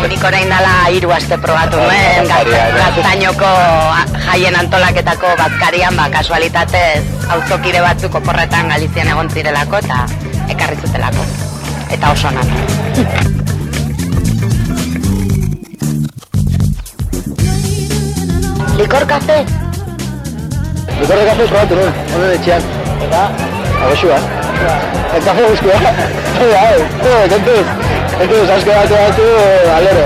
Bai, nik orain dala hiru aste probatu nuen, gaztainoko jaien antolaketako bazkarian, ba, kasualitatez, auzokide batzuk oporretan Galizian egon zirelako, eta ekarri zutelako. Eta oso nan. Likor kafe? Likor de kafe probatu nuen, honen etxean. Eta? Agoxua. El kafe guztua. Bai, bai, bai, kontuz. Kontuz, asko batu batu, alero.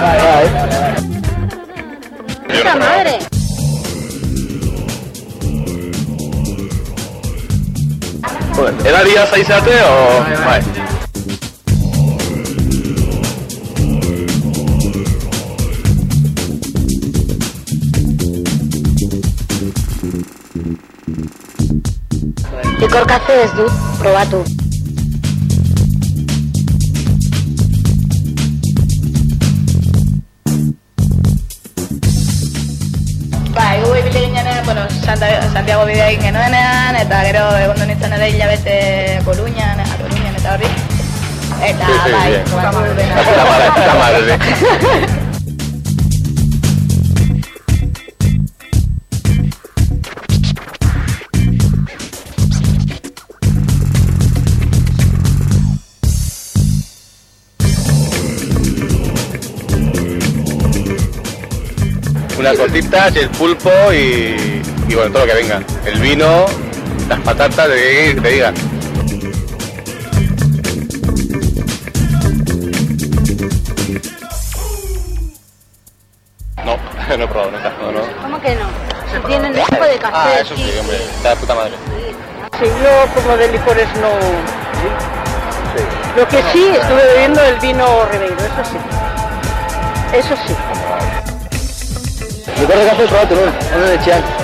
Bai, bai. Puta madre! Edaria zaizate, o... Bai. Likor kafe ez dut probatu. Santiago bidea egin genuenean, eta gero egon nintzen ere hilabete Coruñan, a Coruñan eta horri. Eta, Sí, sí, bai, probatu dena. Unas gotitas, el pulpo y, y bueno, todo lo que venga. El vino, las patatas, de que te digan. No, no he probado nunca, no, no. ¿Cómo que no? Si tienen tipo de café. Ah, eso sí, hombre, está de puta madre. Sí, yo como de licores no... Lo que sí, estuve bebiendo el vino Ribeiro, eso sí. Eso sí. Likor de probatu nuen, honen etxean. Eta?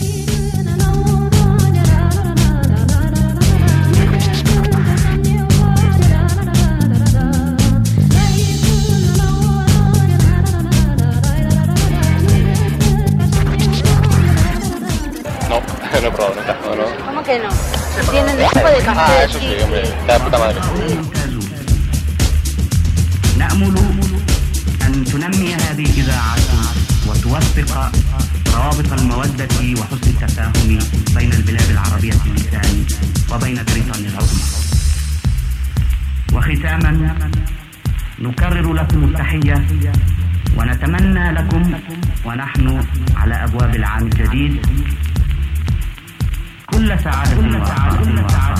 Ah. نأمل أن تنمي هذه الإذاعة وتوثق روابط المودة وحسن التفاهم بين البلاد العربية اللسان وبين بريطانيا العظمى وختاما نكرر لكم التحية ونتمنى لكم ونحن على أبواب العام الجديد كل سعادة وسعادة وسعادة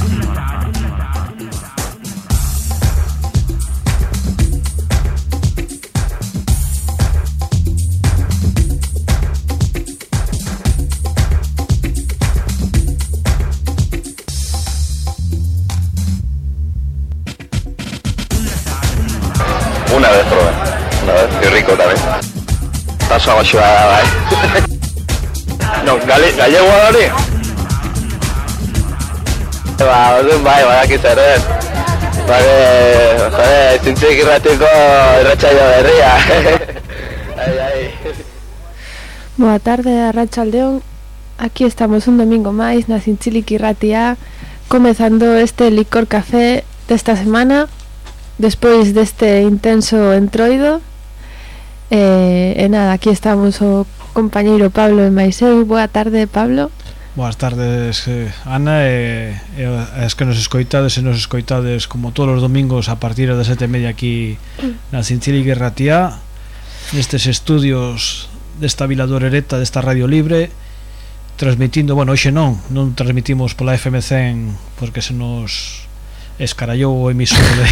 Una vez probé, una vez, y rico también. Paso agoxua, bai. No, gale, gallego da hori? Ba, bai, badakit ere. Jode, zintzik irratiko berria. Boa tarde. Aquí estamos un domingo máis na Cinchilic Ratia comezando este licor café desta semana despois deste intenso entroido e, e nada, aquí estamos o compañeiro Pablo e máis eu Boa tarde, Pablo Boas tardes, eh, Ana, e, e as que nos escoitades e nos escoitades como todos os domingos a partir das sete e media aquí na Cincili Guerratía nestes estudios desta Vila do Orereta, desta Radio Libre transmitindo, bueno, hoxe non non transmitimos pola FM100 porque se nos escarallou o emisor de,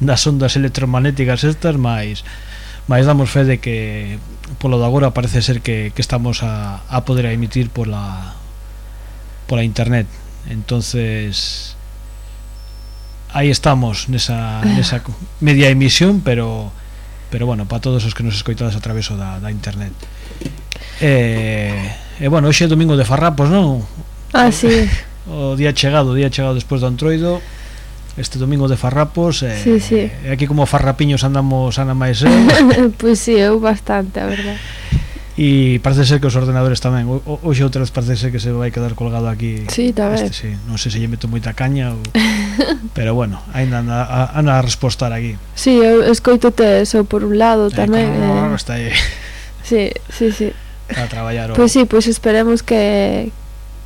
das ondas electromagnéticas estas, máis mais damos fe de que polo de agora parece ser que, que estamos a, a poder a emitir pola pola internet entonces aí estamos nesa, nesa media emisión pero pero bueno, para todos os que nos escoitades a través da, da internet e, eh, e eh, bueno, hoxe é domingo de farrapos, non? Ah, sí. O día chegado, o día chegado despois do Antroido este domingo de farrapos eh, sí, sí. e aquí como farrapiños andamos Ana máis eu eh? pois pues si, sí, eu bastante, a verdade e parece ser que os ordenadores tamén. O, hoxe outra vez parece ser que se vai quedar colgado aquí sí, tamén este, sí. non sei se lle meto moita caña ou... pero bueno, ainda anda, anda a respostar aquí. Si, sí, eu escoitote eso por un lado eh, tamén eh, como, eh... está aí. Si, sí, si a traballar pois o... Pois pues sí, pois esperemos que,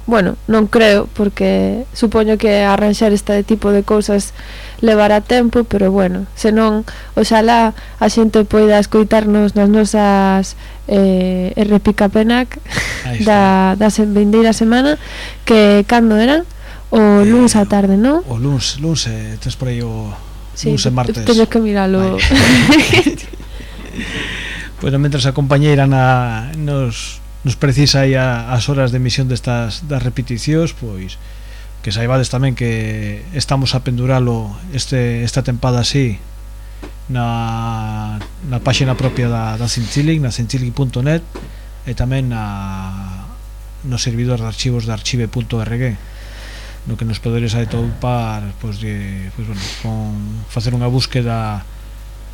bueno, non creo porque supoño que arranxar este tipo de cousas levará tempo, pero bueno, senón oxalá a xente poida escoitarnos nas nosas eh, RPicapenac da, da vindeira semana que cando eran o eh, luns á tarde, non? O luns, luns, eh, tens por aí o sí, luns e martes. Teño que miralo. Pois bueno, mentras a compañeira na, nos, nos precisa aí a, as horas de emisión destas das repeticións, pois que saibades tamén que estamos a penduralo este, esta tempada así na, na páxina propia da, da Centilic, na centilic.net e tamén na, no servidor de archivos de archive.org no que nos poderes atopar pois, de, pois, bueno, con facer unha búsqueda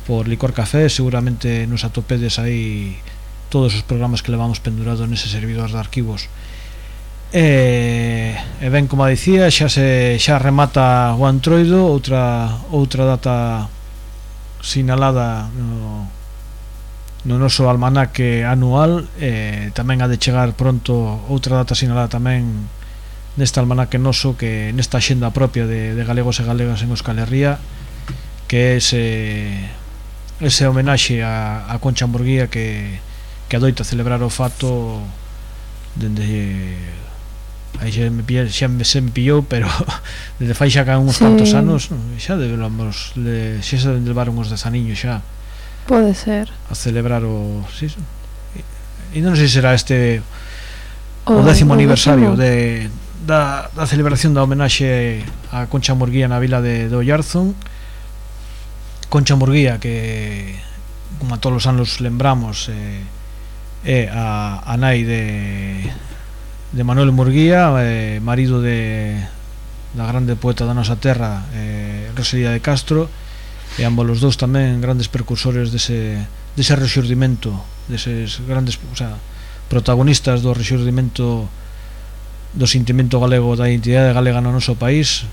por licor café seguramente nos atopedes aí todos os programas que levamos pendurado nese servidor de arquivos. E, e ben como dicía xa se xa remata o antroido outra outra data sinalada no, no noso almanaque anual e tamén ha de chegar pronto outra data sinalada tamén neste almanaque noso que nesta xenda propia de, de galegos e galegas en Euskal Herria que é ese ese homenaxe a, a Concha Hamburguía que que adoita celebrar o fato dende aí xa me, pillé, xa me, se me pillou pero desde fai xa cá uns sí. cuantos anos xa debemos le, xa se levaron uns desaniños xa pode ser a celebrar o si, sí, e non sei se será este o, o décimo o aniversario décimo. de da, da celebración da homenaxe a Concha Murguía na vila de, de Ollarzón Concha Murguía que como a todos os anos lembramos eh, é a, a nai de, de Manuel Murguía, eh, marido de, da grande poeta da nosa terra, eh, Rosalía de Castro, e ambos os dous tamén grandes precursores dese, dese resurdimento, deses grandes o sea, protagonistas do resurdimento do sentimento galego, da identidade galega no noso país,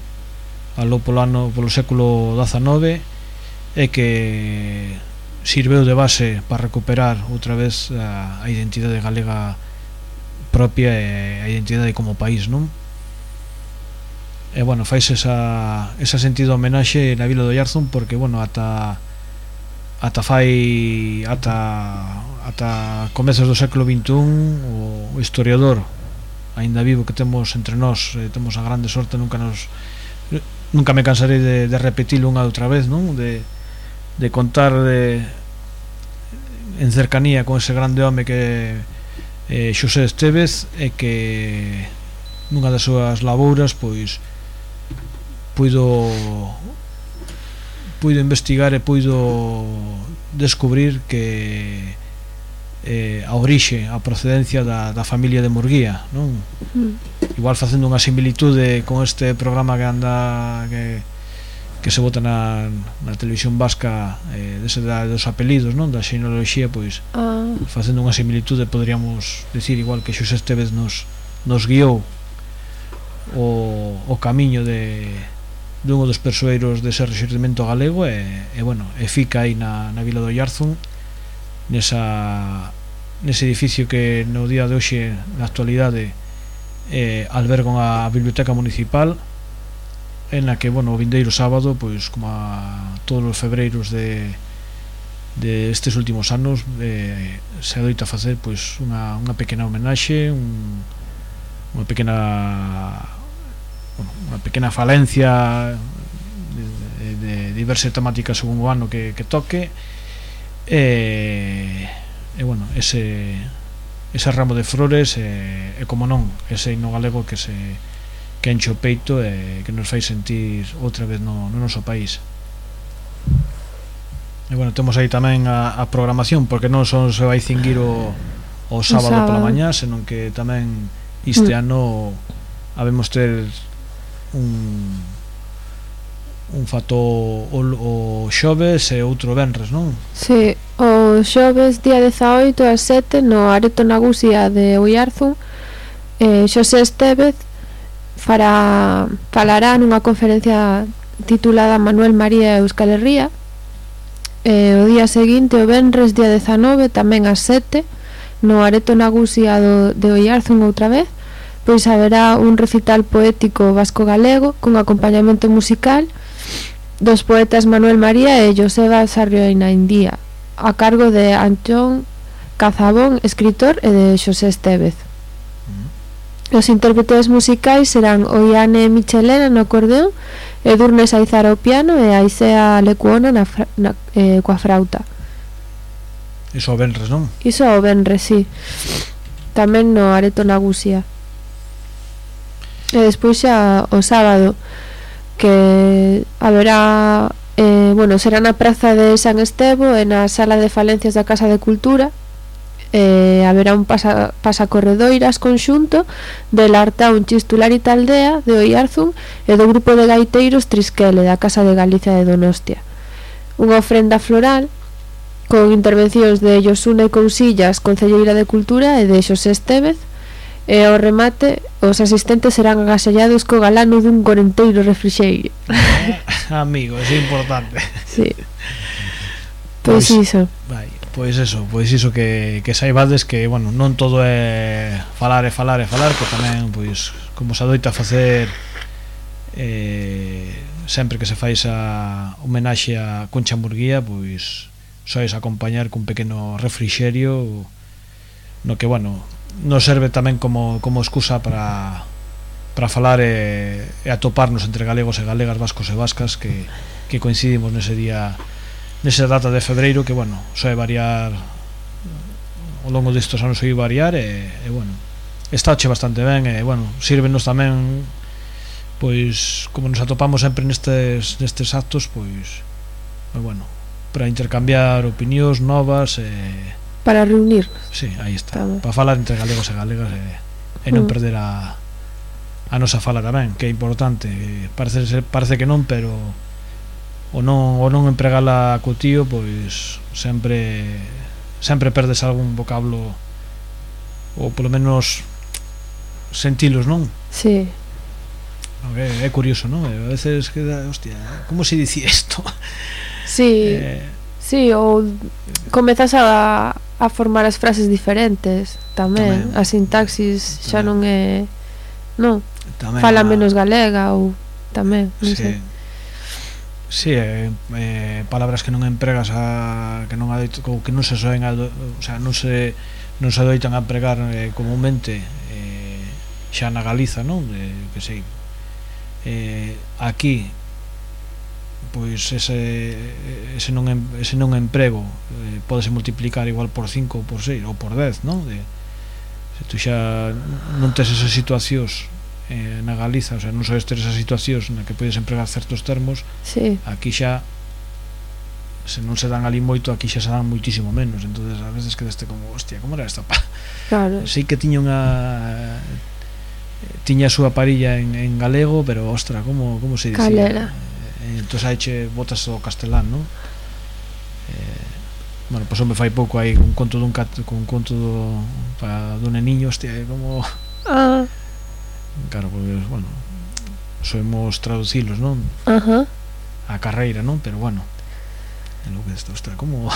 aló polo, ano, polo século XIX, e que sirveu de base para recuperar outra vez a, a identidade galega propia e a identidade como país, non? E, bueno, fais esa, esa sentido homenaxe na Vila do Iarzun porque, bueno, ata ata fai ata, ata comezos do século XXI o historiador aínda vivo que temos entre nós eh, temos a grande sorte nunca nos nunca me cansarei de, de repetir unha outra vez non? De, de contar de en cercanía con ese grande home que eh, Xosé Esteves e que nunha das súas labouras pois puido puido investigar e puido descubrir que eh, a orixe, a procedencia da, da familia de Murguía, non? Mm. Igual facendo unha similitude con este programa que anda que que se vota na, na televisión vasca eh, dese da, dos apelidos, non? Da xenealoxía, pois ah. facendo unha similitude poderíamos decir igual que Xosé Estevez nos, nos guiou o, o camiño de dun dos persoeiros dese rexertimento galego e, e bueno, e fica aí na, na vila do Iarzun nesa, nese edificio que no día de hoxe na actualidade eh, alberga a biblioteca municipal en la que, bueno, o vindeiro sábado, pois como a todos os febreiros de de estes últimos anos eh, se adoita facer pois unha, unha pequena homenaxe un, unha pequena bueno, unha pequena falencia de, de, de diversa temática según o ano que, que toque e, e bueno ese, ese ramo de flores e, e como non ese himno galego que se que enche o peito e que nos fai sentir outra vez no, no noso país. E bueno, temos aí tamén a, a programación, porque non son se vai cinguir o, o sábado, sábado. pola mañá, senón que tamén este mm. ano habemos ter un un fato o, o xoves e outro venres, non? Si, sí, o xoves día 18 ás 7 no Areto Nagusia de Oiarzun eh, Xosé Estevez fará, falará nunha conferencia titulada Manuel María Euskal Herria. E o día seguinte, o Benres, día 19, tamén ás 7 no Areto Nagusia do, de Oiarzun outra vez pois haberá un recital poético vasco-galego con acompañamento musical dos poetas Manuel María e Joseba Sarrioina Indía a cargo de Antón Cazabón, escritor, e de Xosé Estevez. Os intérpretes musicais serán Oiane Michelena no acordeón, Edurne Saizar ao piano e Aisea Lecuona na, fra, na eh, coa frauta. Iso ao Benres, non? Iso ao Benres, sí. Tamén no Areto Nagusia. E despois xa o sábado que haberá eh, bueno, será na Praza de San Estevo e na Sala de Falencias da Casa de Cultura eh, haberá un pasa, pasacorredoiras conxunto de Lartaun Chistular e Taldea de Oiarzun e do grupo de gaiteiros Trisquele da Casa de Galicia de Donostia. Unha ofrenda floral con intervencións de Yosune Cousillas, Concelleira de Cultura e de Xosé Estevez, e ao remate os asistentes serán agasallados co galano dun corenteiro refrixeiro. Amigo, é importante. Sí. Pois, pois iso. Vai. Pois eso, pois iso que, que saibades que, bueno, non todo é falar e falar e falar, que tamén, pois, como se adoita facer eh, sempre que se fai esa homenaxe a Concha Murguía, pois sois acompañar cun pequeno refrixerio no que, bueno, nos serve tamén como, como excusa para para falar e, e atoparnos entre galegos e galegas, vascos e vascas que, que coincidimos nese día nesa data de febreiro que, bueno, soe variar ao longo destes anos soe variar e, e bueno, está che bastante ben e, bueno, sírvenos tamén pois, como nos atopamos sempre nestes, nestes actos pois, pois bueno para intercambiar opinións novas e... Para reunirnos Sí, aí está, tamén. para falar entre galegos e galegas e, e non mm. perder a a nosa fala tamén, que é importante parece, parece que non, pero o non, o non empregala co tío pois sempre sempre perdes algún vocablo ou polo menos sentilos, non? Sí. É, é curioso, non? A veces queda, hostia, como se dice isto? Sí, eh, sí, ou comezas a, a formar as frases diferentes tamén, tamén. a sintaxis tamén. xa non é non, tamén fala a... menos galega ou tamén, non sí. sei Sí, eh, eh, palabras que non empregas a que non adoito, que non se soen, a, o sea, non se non se adoitan a empregar eh, comúnmente eh, xa na Galiza, non? Eh, que sei. Eh, aquí pois ese ese non ese non emprego eh, pódese multiplicar igual por 5 ou por 6 ou por 10, non? De, se tú xa non tes esas situacións eh, na Galiza, o sea, non só estes esas situacións na que podes empregar certos termos, sí. aquí xa se non se dan ali moito, aquí xa se dan moitísimo menos. entonces a veces quedaste como, hostia, como era esta pa? Claro. Sí que tiña unha tiña a súa parilla en, en galego, pero ostra, como como se dicía? Calera. Eh, entón aí che botas o castelán, non? Eh, bueno, pois pues, me fai pouco aí un conto dun cat, con un conto do, para, dun neniño, hostia, como ah. Claro, porque, bueno, soemos traducilos, non? Ajá. Uh -huh. A carreira, non? Pero bueno, en lo que está, ostra, como...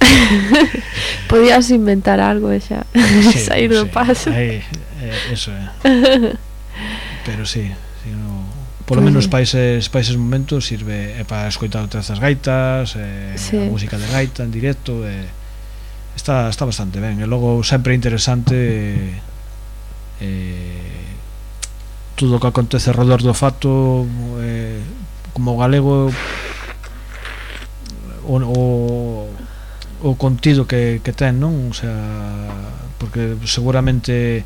Podías inventar algo e xa, sí, sair do sí. paso. Aí, eh, eso é. Eh. Pero sí, sí no, polo menos países países momentos sirve eh, para escoitar outras das gaitas, eh, sí. a música de gaita en directo, eh, está está bastante ben. E logo sempre interesante eh, eh todo o que acontece alrededor do fato eh, como galego o, o, o contido que, que ten non o sea, porque seguramente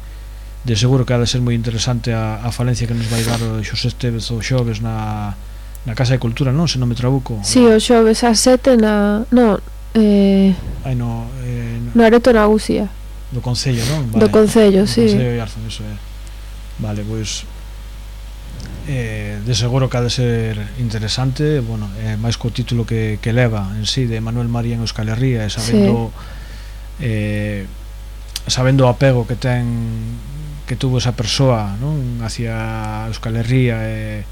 de seguro que ha de ser moi interesante a, a falencia que nos vai dar Xosé Esteves ou Xoves na, na Casa de Cultura, non? Se non me trabuco. Si, sí, o Xoves a sete na... No, eh... Ai, no, eh, no, no Areto na Usia. Do Concello, non? Vale. Do Concello, si. Sí. Concello de Arzón, iso é. Vale, pois eh, de seguro que ha de ser interesante bueno, eh, máis co título que, que leva en sí de Manuel María en Euskal Herria e sabendo sí. eh, sabendo o apego que ten que tuvo esa persoa non hacia Euskal Herria e,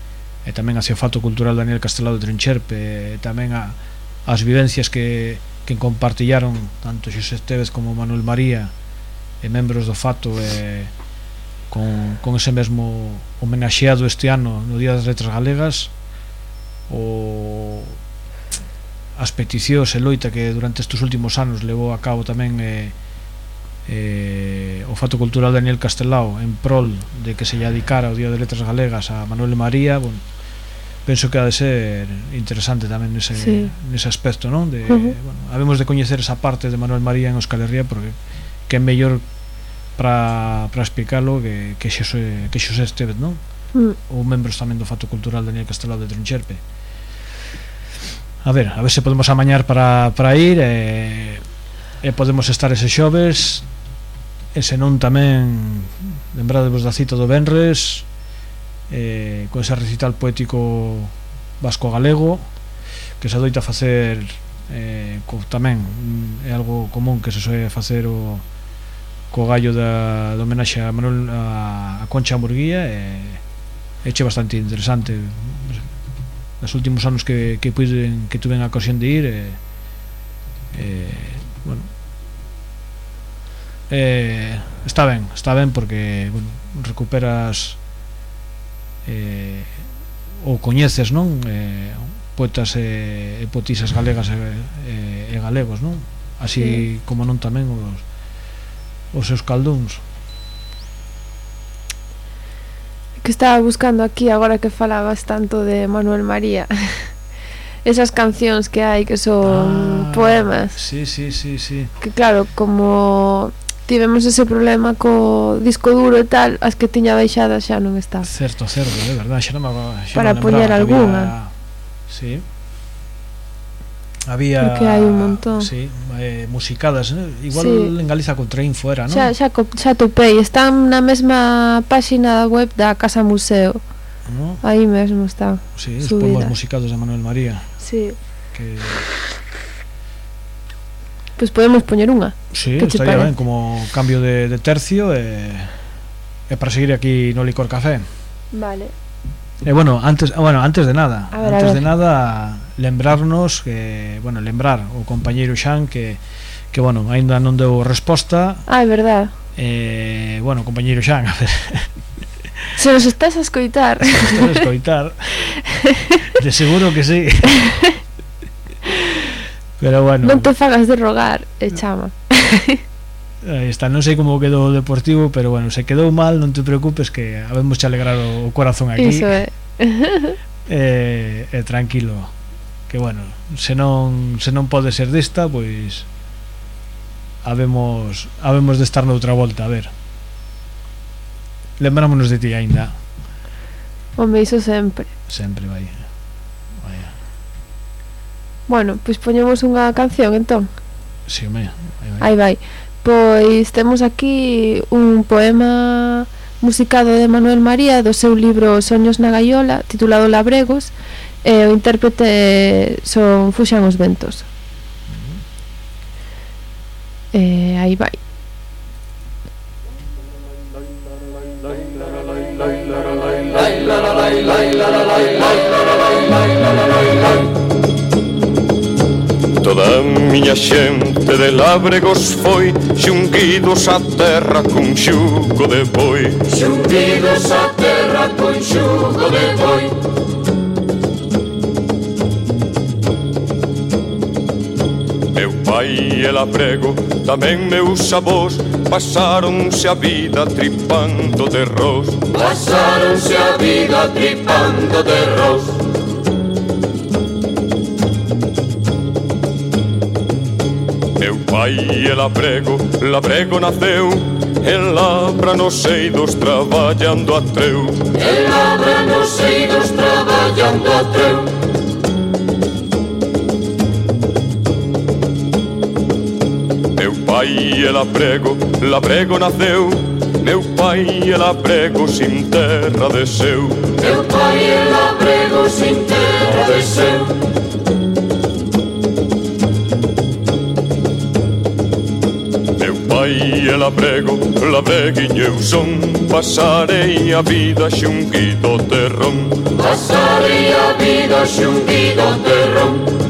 e tamén hacia o fato cultural Daniel Castelado de Trincherpe e tamén a, as vivencias que, que compartillaron tanto Xosé Tevez como Manuel María e membros do fato e con, con ese mesmo homenaxeado este ano no Día das Letras Galegas o as peticións e loita que durante estes últimos anos levou a cabo tamén eh, eh, o Fato Cultural Daniel Castelao en prol de que se lle adicara o Día das Letras Galegas a Manuel María bueno, penso que ha de ser interesante tamén nese, sí. nese aspecto non? De, uh -huh. bueno, habemos de coñecer esa parte de Manuel María en Euskal Herria porque que é mellor para explicalo que, que, xose, que xose Estevez, non? Mm. Ou membros tamén do Fato Cultural Daniel Castelao de Trincherpe A ver, a ver se podemos amañar para, para ir e, e podemos estar ese xoves e senón tamén lembradevos da cita do Benres eh, con ese recital poético vasco-galego que se adoita facer eh, co, tamén é algo común que se soe facer o co gallo da, do homenaxe a Manuel a, a Concha Murguía e eche bastante interesante. Nos últimos anos que, que, puiden, que tuven a ocasión de ir e, e bueno e, está ben, está ben porque bueno, recuperas e, ou coñeces non? E, poetas e, e poetisas galegas e, e, e galegos non? Así sí. como non tamén os os seus caldóns que estaba buscando aquí agora que falabas tanto de Manuel María. Esas cancións que hai que son ah, poemas. sí, sí, sí, sí. que claro, como tivemos ese problema co disco duro e tal as que tiña baixadas xa non está certo, certo, é verdade, xa non me, xa para non poñer alguna había... sí. Había que hai un montón. Sí, eh, musicadas, né? igual sí. en Galiza contra fuera, ¿no? non? Xa, xa, xa topei, están na mesma páxina web da Casa Museo. ¿No? Aí mesmo está. Sí, os poemas musicados de Manuel María. Sí. Que Pois pues podemos poñer unha. Sí, estaría ben como cambio de, de tercio e eh, eh, para seguir aquí no Licor Café. Vale. E eh, bueno, antes, bueno, antes de nada, ver, antes de nada lembrarnos que, bueno, lembrar o compañeiro Xan que que bueno, aínda non deu resposta. Ah, é verdade. Eh, bueno, compañeiro Xan, a ver. Se nos estás a escoitar. Se nos estás a escoitar. De seguro que sí. Pero bueno. Non te fagas de rogar, e chama. Aí está, non sei como quedou o Deportivo, pero bueno, se quedou mal, non te preocupes que habemos che alegrar o corazón aquí. Iso é. Eh, eh, tranquilo que bueno, se non se non pode ser desta, pois habemos habemos de estar noutra volta, a ver. Lembrámonos de ti aínda. Home, iso sempre. Sempre vai. Vaya. Bueno, pois poñemos unha canción entón. Si, sí, home, aí vai. Aí vai. Pois temos aquí un poema musicado de Manuel María do seu libro Soños na Gaiola, titulado Labregos, e o intérprete son Fuxan os Ventos. E aí vai. Toda a miña xente de lábregos foi Xunguidos a terra cun xugo de boi Xunguidos a terra cun xugo de boi Pai e laprego, tamén meus avós Pasaronse a vida tripando de ros Pasaronse a vida tripando de ros Meu pai e labrego, labrego naceu En labra nos seidos traballando a treu. En labra nos seidos traballando a treu. pai ela prego, labrego naceu. Meu pai ela prego sin terra de seu. Meu pai ela prego sin terra de seu. Meu pai e labrego, labreguinho eu son. Pasarei a vida xunguido terrón. Pasarei a vida xunguido terrón.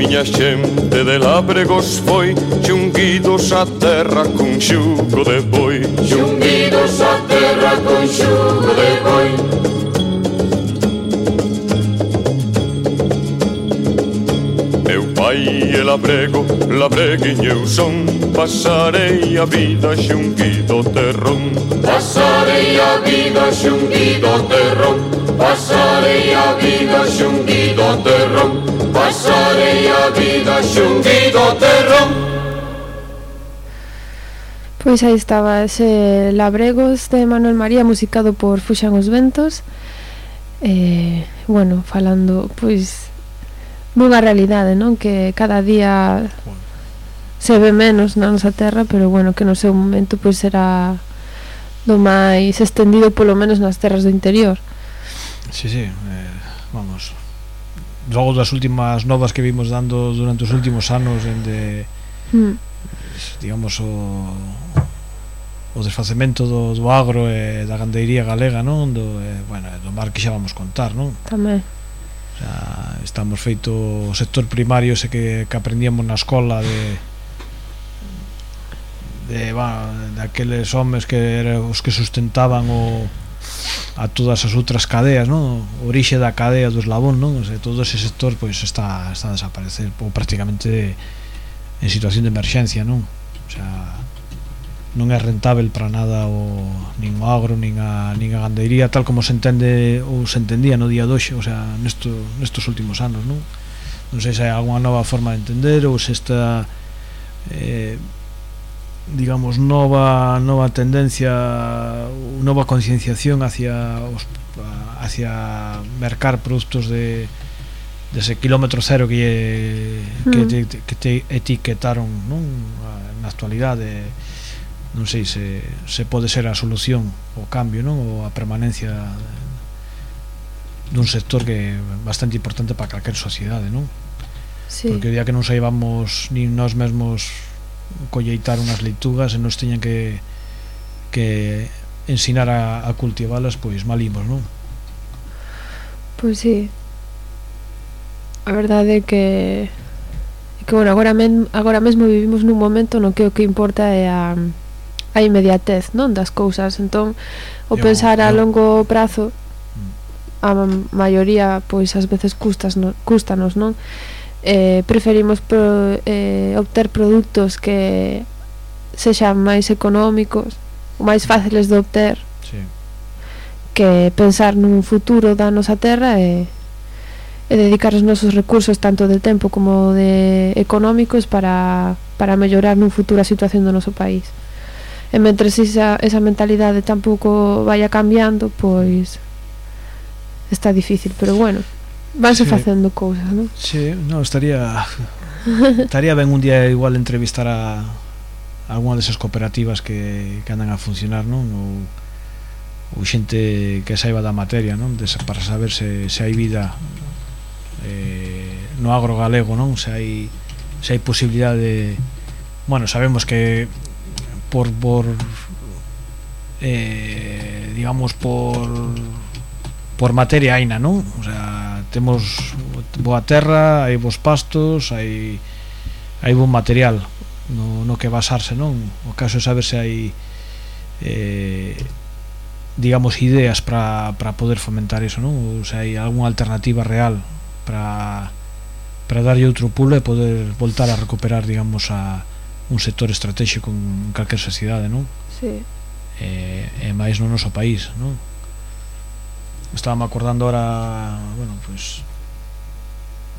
miña xente de labregos foi Xunguidos a terra cun xugo de boi. Xunguidos a terra cun xugo de boi. Meu pai e labrego, labreguinho eu son. Pasarei a vida xunguido terrón. Pasarei a vida xunguido terrón. Pasarei a vida xunguido do terrón Pasarei a vida xunguido do terrón Pois aí estaba ese Labregos de Manuel María musicado por Fuxan os Ventos eh, bueno, falando pois dunha realidade, non? Que cada día se ve menos na nosa terra, pero bueno, que no seu momento pois será do máis estendido polo menos nas terras do interior. Sí, sí, eh, vamos logo das últimas novas que vimos dando durante os últimos anos en de mm. digamos o o desfacemento do, do agro e da gandeiría galega, non? Do, e, bueno, do mar que xa vamos contar, non? Tamén. O sea, estamos feito o sector primario ese que, que aprendíamos na escola de de, bueno, daqueles homes que eran os que sustentaban o, a todas as outras cadeas, non? Orixe da cadea do eslabón, non? O sea, todo ese sector pois está está a desaparecer ou prácticamente en situación de emerxencia, non? O sea, non é rentável para nada o nin o agro, nin a nin a gandeiría, tal como se entende ou se entendía no día de hoxe, o sea, nesto, nestos últimos anos, non? Non sei se hai algunha nova forma de entender ou se está eh, digamos nova nova tendencia nova concienciación hacia os, hacia mercar produtos de dese kilómetro cero que mm. que, hmm. te, que te etiquetaron non na actualidade non sei se, se pode ser a solución o cambio non ou a permanencia dun sector que é bastante importante para calquer sociedade non sí. porque o día que non saibamos nin nós mesmos colleitar unhas leitugas e nos teñan que que ensinar a, a cultivalas pois malimos, non? Pois sí A verdade é que é que, bueno, agora, men, agora mesmo vivimos nun momento no que o que importa é a, a inmediatez, non? Das cousas Entón, o eu, pensar eu... a longo prazo mm. a maioría pois ás veces custas no, custanos, non? Eh, preferimos pro, eh, obter produtos que sexan máis económicos o máis fáciles de obter sí. que pensar nun futuro da nosa terra e, e dedicar os nosos recursos tanto de tempo como de económicos para, para mellorar nun futuro a situación do noso país e mentre esa, esa mentalidade tampouco vaya cambiando pois está difícil pero bueno vanse sí. facendo cousas non? Sí, no, estaría estaría ben un día igual entrevistar a algunha desas cooperativas que, que andan a funcionar non? Ou, ou xente que saiba da materia non? Des, para saber se, se hai vida eh, no agro galego non? Se hai, se hai posibilidade de... bueno, sabemos que por, por eh, digamos por por materia aina, non? O sea, temos boa terra, hai bons pastos, hai hai bon material, no, no que basarse, non? O caso é saber se hai eh, digamos ideas para poder fomentar iso, non? Ou se hai algunha alternativa real para para darlle outro pulo e poder voltar a recuperar, digamos, a un sector estratégico en calquer sociedade, non? Sí. E, e máis no noso país, non? Estábame acordando ahora, bueno, pois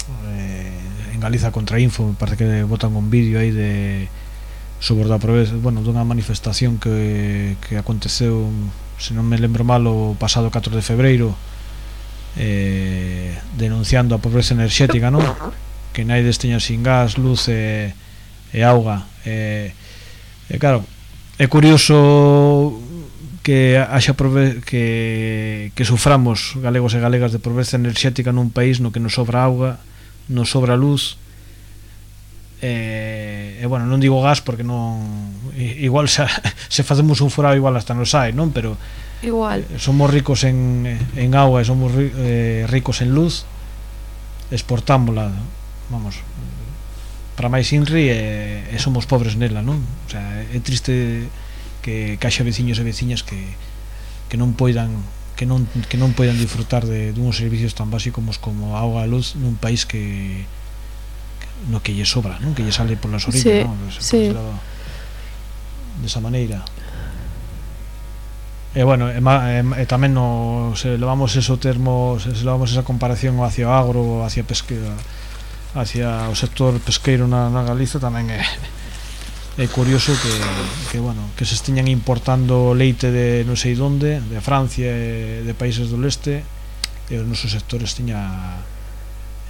pues, eh, en Galiza contra Info, me parece que botan un vídeo aí de sobre da provés, bueno, dunha manifestación que, que aconteceu, se non me lembro mal, o pasado 4 de febreiro, eh, denunciando a pobreza enerxética, non? Que naides teña sin gas, luz e, e auga. E, e claro, é curioso que haxa prove, que, que suframos galegos e galegas de pobreza enerxética nun país no que nos sobra auga nos sobra luz e, e bueno, non digo gas porque non igual xa, se facemos un furado igual hasta nos sai, non? Pero igual. Eh, somos ricos en, en agua e somos eh, ricos en luz. Exportámola, vamos, para máis inri e, e somos pobres nela, non? O sea, é triste que, que haxa veciños e veciñas que, que non poidan que non que non poidan disfrutar de dunhos servicios tan básicos como auga e luz nun país que no que lle sobra, non? Que lle sale por las orillas, sí, non? Pues, sí. De esa maneira. E bueno, e, ma, e, e tamén no, se levamos eso termo, se, se levamos esa comparación hacia o agro, hacia pesqueira, hacia o sector pesqueiro na, na Galiza tamén é eh, é curioso que, que, bueno, que se estiñan importando leite de non sei donde, de Francia e de países do leste, e o noso sector estiña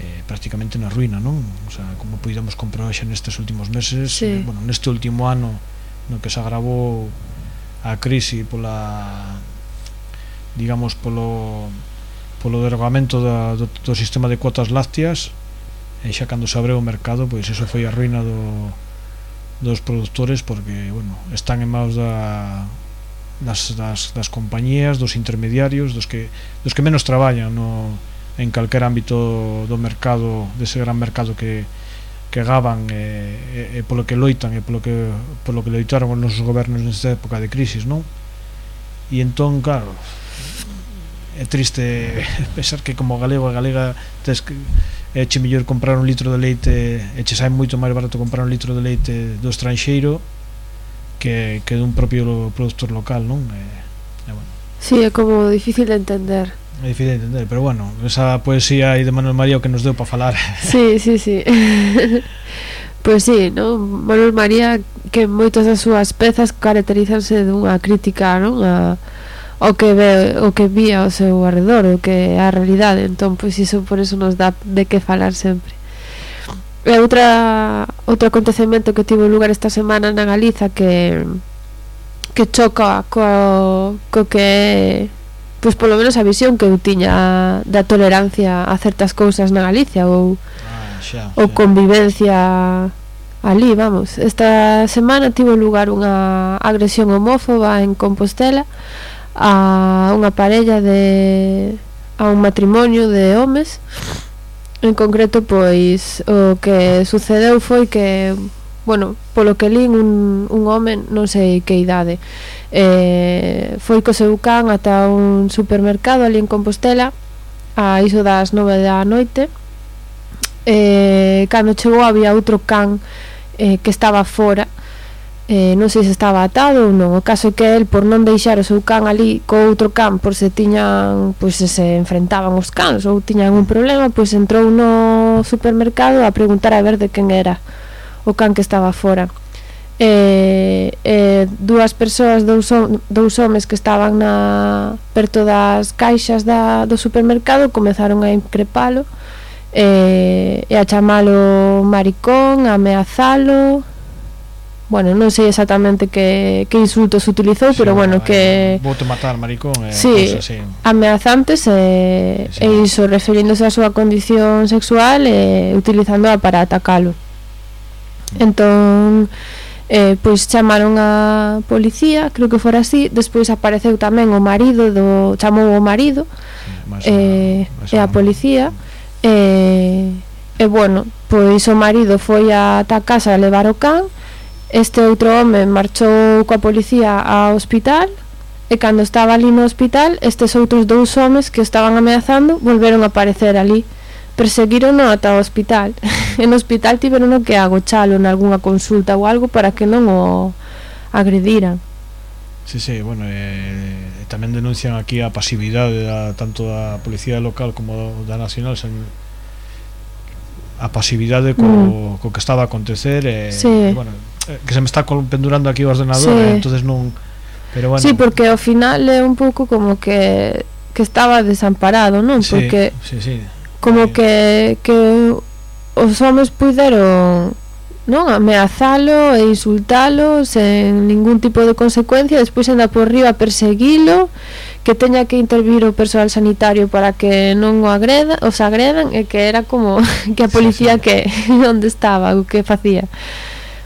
eh, prácticamente na ruína, non? O sea, como podíamos comprobar xa nestes últimos meses, sí. eh, bueno, neste último ano no que se agravou a crise pola digamos polo polo derrogamento da, do, do sistema de cuotas lácteas e xa cando se abreu o mercado pois iso foi a ruína do, dos produtores porque, bueno, están en maus da das, das, das compañías, dos intermediarios, dos que dos que menos traballan no en calquer ámbito do mercado, dese gran mercado que que gaban e, e, e polo que loitan e polo que polo que loitaron os nosos gobernos nesta época de crisis, non? E entón, claro, é triste pensar que como galego e galega tes que é che mellor comprar un litro de leite e che sai moito máis barato comprar un litro de leite do estranxeiro que, que dun propio produtor local, non? E, e bueno. Sí, é como difícil de entender. É difícil de entender, pero bueno, esa poesía aí de Manuel María o que nos deu para falar. Sí, sí, sí. Pois sí, non? Manuel María que moitas das súas pezas caracterízanse dunha crítica, non? A, o que ve, o que vía ao seu arredor, o que é a realidade. Entón, pois iso por eso nos dá de que falar sempre. E outra outro acontecemento que tivo lugar esta semana na Galiza que que choca co, co que pois polo menos a visión que eu tiña da tolerancia a certas cousas na Galicia ou ah, xa. ou convivencia ali, vamos. Esta semana tivo lugar unha agresión homófoba en Compostela a unha parella de a un matrimonio de homes. En concreto, pois o que sucedeu foi que bueno, polo que lín un, un home, non sei que idade eh, foi co seu can ata un supermercado ali en Compostela a iso das nove da noite eh, cando chegou había outro can eh, que estaba fora eh, non sei se estaba atado ou non. O caso é que el por non deixar o seu can ali co outro can por se tiñan pois se, se enfrentaban os cans ou tiñan un problema pois entrou no supermercado a preguntar a ver de quen era o can que estaba fora e, eh, e eh, dúas persoas dous, dous homes que estaban na perto das caixas da, do supermercado comezaron a increpalo e, e a chamalo maricón, a ameazalo bueno, non sei exactamente que, que insultos utilizou, sí, pero bueno, eh, que... te matar, maricón, eh, sí, cosas así. ameazantes eh, sí, sí. e iso, referíndose á súa condición sexual e eh, utilizándoa para atacalo. Mm. Entón, eh, pois chamaron a policía, creo que fora así, despois apareceu tamén o marido, do chamou o marido, sí, eh, a, e a policía, e... Eh, E bueno, pois o marido foi ata a casa a levar o can Este outro home marchou coa policía ao hospital e cando estaba ali no hospital, estes outros dous homes que o estaban ameazando volveron a aparecer ali. Perseguírono ata o hospital. en o hospital tiveron que agochalo en algunha consulta ou algo para que non o agrediran. Sí, sí, bueno, eh, tamén denuncian aquí a pasividade da, tanto da policía local como da nacional sen, a pasividade co, mm. co que estaba a acontecer e, eh, sí. bueno, Eh, que se me está pendurando aquí o ordenador, sí. eh, entonces non pero bueno. Sí, porque ao final é un pouco como que que estaba desamparado, non? Sí, porque sí, sí. como que que os homes puideron non ameazalo e insultalo sen ningún tipo de consecuencia despois anda por riba perseguilo que teña que intervir o persoal sanitario para que non o agreda, os agredan e que era como que a policía sí, sí. que onde estaba o que facía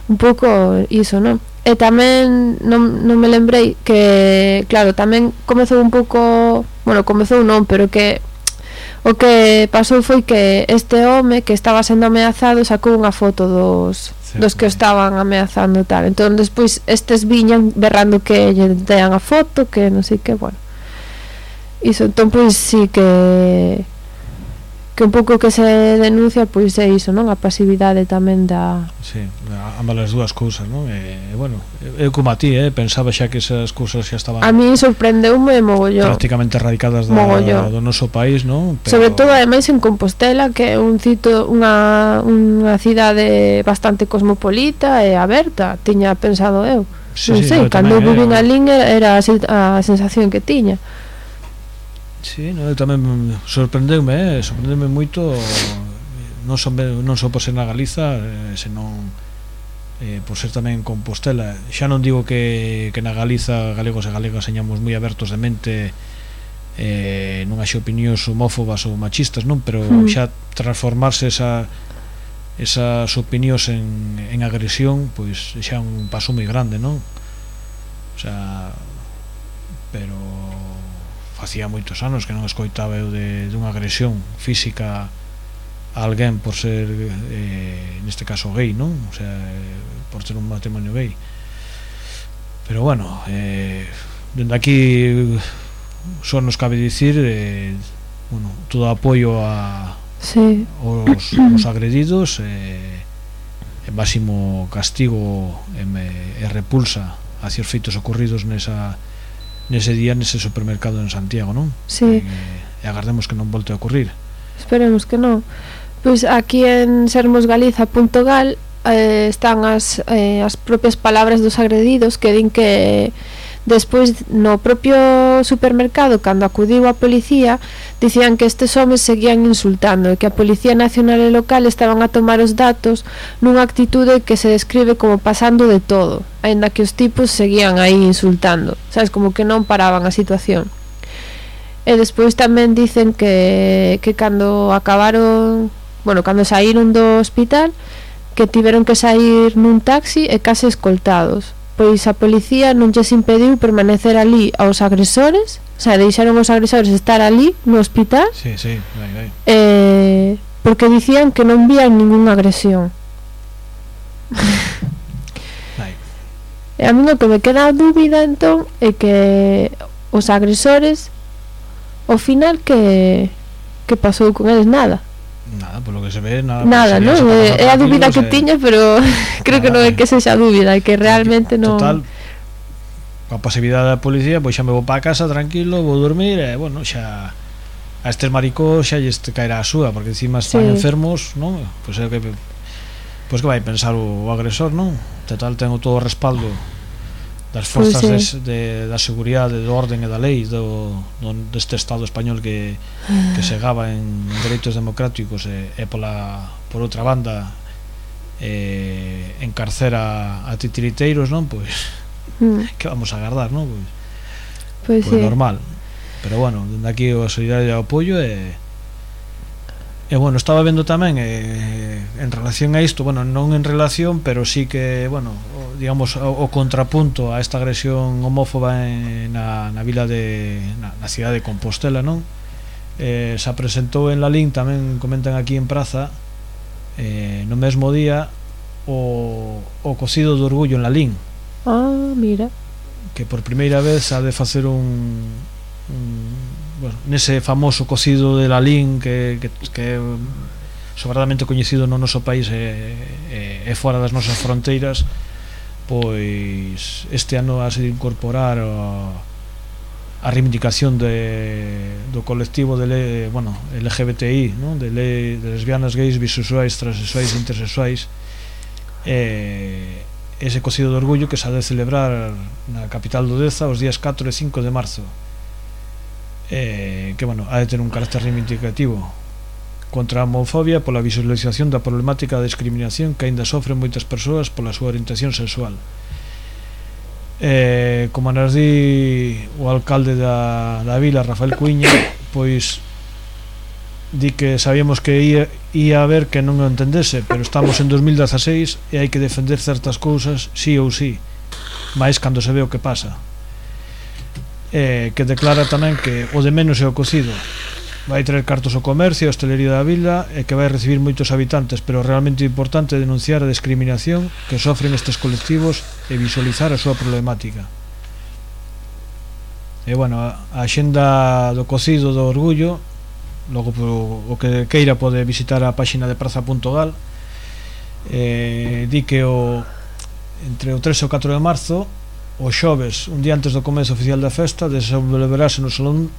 un pouco iso, non? E tamén non, non me lembrei que, claro, tamén comezou un pouco, bueno, comezou non, pero que o que pasou foi que este home que estaba sendo ameazado sacou unha foto dos sí, dos que o estaban ameazando e tal. Entón despois estes viñan berrando que lle dean a foto, que non sei que, bueno. Iso, entón pois sí que que un pouco que se denuncia pois é iso, non? A pasividade tamén da... Sí, ambas as dúas cousas, non? E, bueno, eu como a ti, eh, pensaba xa que esas cousas xa estaban... A mí sorprendeume mogollón. Prácticamente erradicadas da, do noso país, non? Pero... Sobre todo, ademais, en Compostela, que é un cito, unha, unha cidade bastante cosmopolita e aberta, tiña pensado eu. Sí, non sí, sei, cando eu vivín eh, era... a era a sensación que tiña. Sí, no, tamén sorprendeume, eh, sorprendeume moito non son non só por ser na Galiza, eh, senón eh, por ser tamén Compostela. Xa non digo que, que na Galiza galegos e galegas señamos moi abertos de mente eh, non haxe opinións homófobas ou machistas, non? Pero mm. xa transformarse esa esas opinións en, en agresión pois xa é un paso moi grande, non? O sea, pero facía moitos anos que non escoitaba eu de, de unha agresión física a alguén por ser eh, neste caso gay, non? O sea, por ter un matrimonio gay. Pero bueno, eh, dende aquí só nos cabe dicir eh, bueno, todo apoio a sí. os, os agredidos eh, e máximo castigo e, me, eh, e repulsa a ciertos feitos ocorridos nesa nese día nese supermercado en Santiago, non? Sí. E, e agardemos que non volte a ocurrir. Esperemos que non. Pois aquí en sermosgaliza.gal eh, están as, eh, as propias palabras dos agredidos que din que Despois, no propio supermercado, cando acudiu a policía, dicían que estes homes seguían insultando e que a Policía Nacional e local estaban a tomar os datos nunha actitude que se describe como pasando de todo, aínda que os tipos seguían aí insultando, sabes, como que non paraban a situación. E despois tamén dicen que, que cando acabaron, bueno, cando saíron do hospital, que tiveron que sair nun taxi e case escoltados pois a policía non lles impediu permanecer ali aos agresores, o sea, deixaron os agresores estar ali no hospital. Sí, sí, vai, vai. Eh, porque dicían que non vían ningunha agresión. vai. E a mí o que me queda a dúbida entón é que os agresores ao final que que pasou con eles nada. Nada, polo que se ve, nada. Nada, non? É a dúbida que eh... tiña, pero creo nada, que non é que sexa dúbida, é que realmente non... Total, coa pasividade da policía, pois xa me vou para casa tranquilo, vou dormir e, bueno, xa a estes maricós xa lles caerá a súa, porque encima están sí. enfermos, non? Pois é que pois que vai pensar o, o agresor, non? Total, tengo todo o respaldo das forzas pois sí. de, da seguridade, do orden e da lei do, do deste Estado español que, que ah. segaba en dereitos democráticos e, e pola, por outra banda eh, encarcera a titiriteiros, non? Pois mm. que vamos a agardar, non? Pois, pois, pois sí. normal. Pero bueno, dende aquí o solidario e o apoio e eh, E bueno, estaba vendo tamén eh, en relación a isto, bueno, non en relación, pero sí que, bueno, o, digamos o, o contrapunto a esta agresión homófoba en, na, na vila de na, na cidade de Compostela, non? Eh, se presentou en la Lalín, tamén comentan aquí en Praza, eh, no mesmo día o, o cocido do orgullo en Lalín. Ah, mira. Que por primeira vez ha de facer un, un bueno, nese famoso cocido de Lalín que, que, que é sobradamente coñecido no noso país e, e, e fora das nosas fronteiras pois este ano has de incorporar o, a reivindicación de, do colectivo de le, bueno, LGBTI non? De, le, de lesbianas, gays, bisexuais, transexuais, intersexuais e ese cocido de orgullo que se ha de celebrar na capital do Deza os días 4 e 5 de marzo eh, que bueno, ha de ter un carácter reivindicativo contra a homofobia pola visualización da problemática da discriminación que aínda sofren moitas persoas pola súa orientación sexual. Eh, como nos di o alcalde da, da vila, Rafael Cuiña, pois di que sabíamos que ia, ia haber que non o entendese, pero estamos en 2016 e hai que defender certas cousas sí ou sí, máis cando se ve o que pasa eh, que declara tamén que o de menos é o cocido vai traer cartos ao comercio, a hostelería da vila e que vai recibir moitos habitantes, pero realmente importante denunciar a discriminación que sofren estes colectivos e visualizar a súa problemática. E bueno, a xenda do cocido do orgullo, logo o que queira pode visitar a páxina de praza.gal, eh, di que o entre o 3 e o 4 de marzo o xoves, un día antes do comezo oficial da festa, desenvolverase no Salón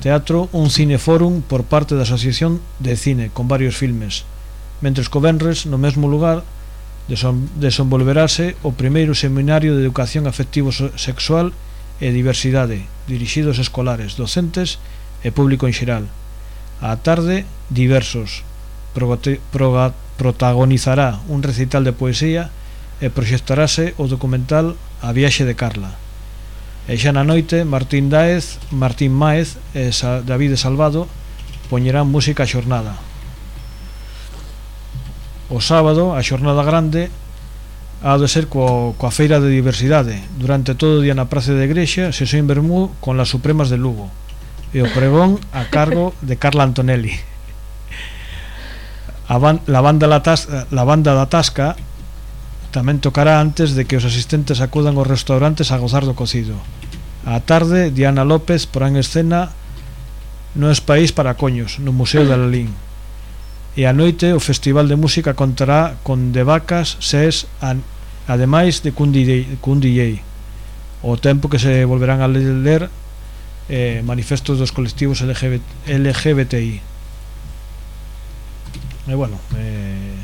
Teatro un cineforum por parte da Asociación de Cine con varios filmes, mentres co Benres, no mesmo lugar, desenvolverase o primeiro seminario de educación afectivo sexual e diversidade, dirixidos a escolares, docentes e público en xeral. A tarde, diversos. Protagonizará un recital de poesía e proxectarase o documental A viaxe de Carla. E xa na noite, Martín Daez, Martín Máez e David Salvado poñerán música a xornada. O sábado, a xornada grande, ha de ser co, coa feira de diversidade, durante todo o día na Praza de Grexa, se en Bermú con las Supremas de Lugo, e o pregón a cargo de Carla Antonelli. A ban, la, banda la, tas, la banda da Tasca Tamén tocará antes de que os asistentes acudan aos restaurantes a gozar do cocido. A tarde, Diana López porá en escena No es país para coños, no Museo de Lalín. E a noite, o Festival de Música contará con de vacas, ses, an, ademais de cun DJ, cun DJ. O tempo que se volverán a ler eh, manifestos dos colectivos LGBT, LGBTI. E bueno, eh,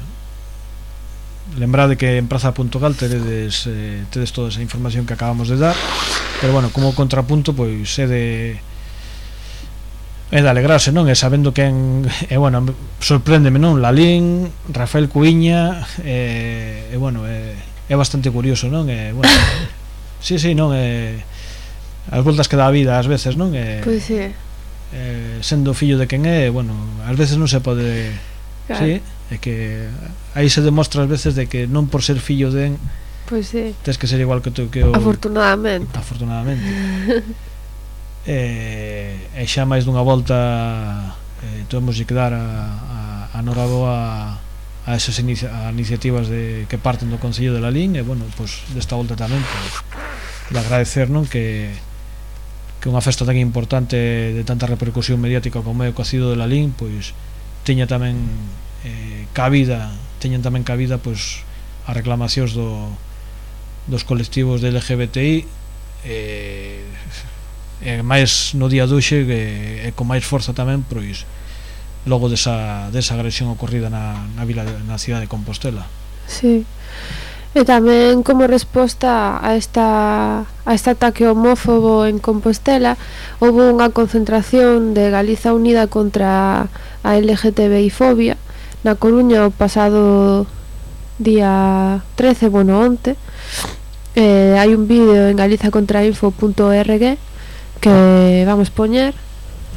Lembrade que en praza.gal tedes, eh, tedes toda esa información que acabamos de dar Pero bueno, como contrapunto, pois é de... É de alegrarse, non? é sabendo que en, é bueno, sorpréndeme, non? Lalín, Rafael Cuiña E, e bueno, é, é bastante curioso, non? é bueno, sí, sí, non? é as voltas que dá a vida ás veces, non? É, pois sí eh, sendo fillo de quen é, bueno, ás veces non se pode claro. sí, é que aí se demostra as veces de que non por ser fillo de Pois pues, sí. Tens que ser igual que tú que o... Afortunadamente. Afortunadamente. e, e xa máis dunha volta eh, temos que dar a, a, a Noraboa a esas inicia, a iniciativas de que parten do Concello de Lalín e bueno, pois pues, desta volta tamén pues, de agradecer non que que unha festa tan importante de tanta repercusión mediática como é o Cocido de Lalín pois pues, tamén eh, cabida teñen tamén cabida pois as reclamacións do, dos colectivos de LGBTI eh, e máis no día duxe e, e con máis forza tamén pois logo desa, desa agresión ocorrida na, na, vila, na cidade de Compostela. Sí. E tamén como resposta a esta a este ataque homófobo en Compostela, houve unha concentración de Galiza Unida contra a LGTBI fobia na Coruña o pasado día 13, bueno, onte eh, hai un vídeo en galizacontrainfo.org que vamos poñer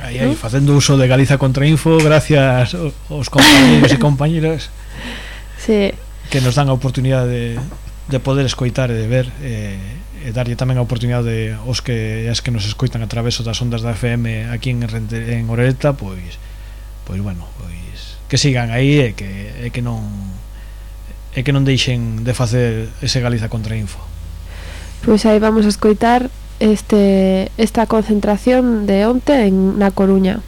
Aí, aí, ¿no? facendo uso de Galiza contra Info gracias aos compañeros e compañeras sí. que nos dan a oportunidade de, de poder escoitar e de ver eh, e darlle tamén a oportunidade aos que as que nos escoitan a través das ondas da FM aquí en, en Orelta pois, pois bueno, pois que sigan aí e que, e que non e que non deixen de facer ese Galiza contra Info. Pois aí vamos a escoitar este, esta concentración de onte en na Coruña.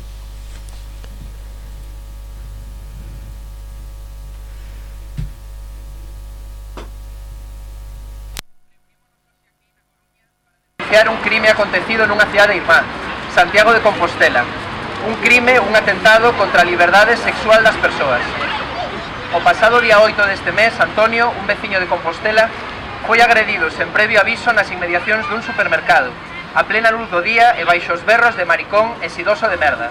un crime acontecido nunha cidade irmán, Santiago de Compostela, un crime, un atentado contra a liberdade sexual das persoas. O pasado día 8 deste mes, Antonio, un veciño de Compostela, foi agredido sen previo aviso nas inmediacións dun supermercado, a plena luz do día e baixo os berros de maricón e sidoso de merda.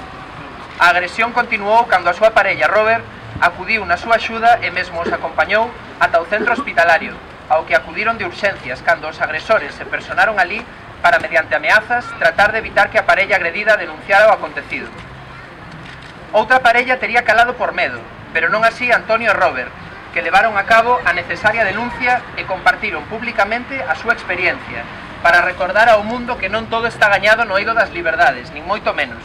A agresión continuou cando a súa parella Robert acudiu na súa axuda e mesmo os acompañou ata o centro hospitalario, ao que acudiron de urxencias cando os agresores se personaron ali para, mediante ameazas, tratar de evitar que a parella agredida denunciara o acontecido. Outra parella tería calado por medo, pero non así Antonio e Robert, que levaron a cabo a necesaria denuncia e compartiron públicamente a súa experiencia, para recordar ao mundo que non todo está gañado no eido das liberdades, nin moito menos.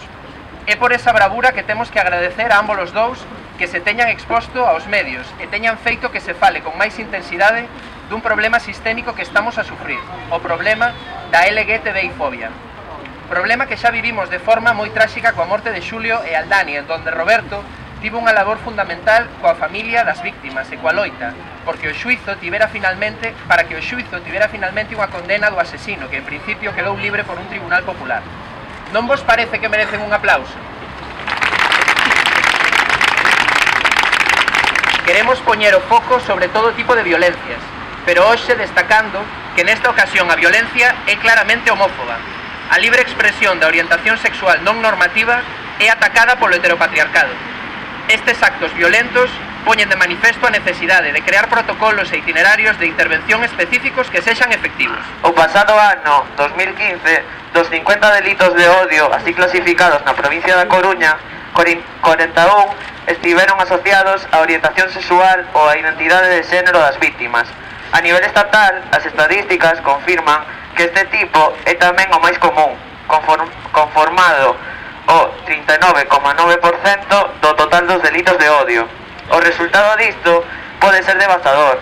É por esa bravura que temos que agradecer a ambos os dous que se teñan exposto aos medios e teñan feito que se fale con máis intensidade dun problema sistémico que estamos a sufrir, o problema da LGTBI fobia. Problema que xa vivimos de forma moi tráxica coa morte de Xulio e Aldani, en donde Roberto tivo unha labor fundamental coa familia das víctimas e coa loita, porque o xuizo tivera finalmente, para que o xuizo tivera finalmente unha condena do asesino, que en principio quedou libre por un tribunal popular. Non vos parece que merecen un aplauso? Queremos poñer o foco sobre todo tipo de violencias, pero hoxe destacando que nesta ocasión a violencia é claramente homófoba. A libre expresión da orientación sexual non normativa é atacada polo heteropatriarcado. Estes actos violentos poñen de manifesto a necesidade de crear protocolos e itinerarios de intervención específicos que sexan efectivos. O pasado ano 2015, dos 50 delitos de odio así clasificados na provincia da Coruña, 41 estiveron asociados á orientación sexual ou á identidade de xénero das vítimas, A nivel estatal, as estadísticas confirman que este tipo é tamén o máis común, conformado o 39,9% do total dos delitos de odio. O resultado disto pode ser devastador.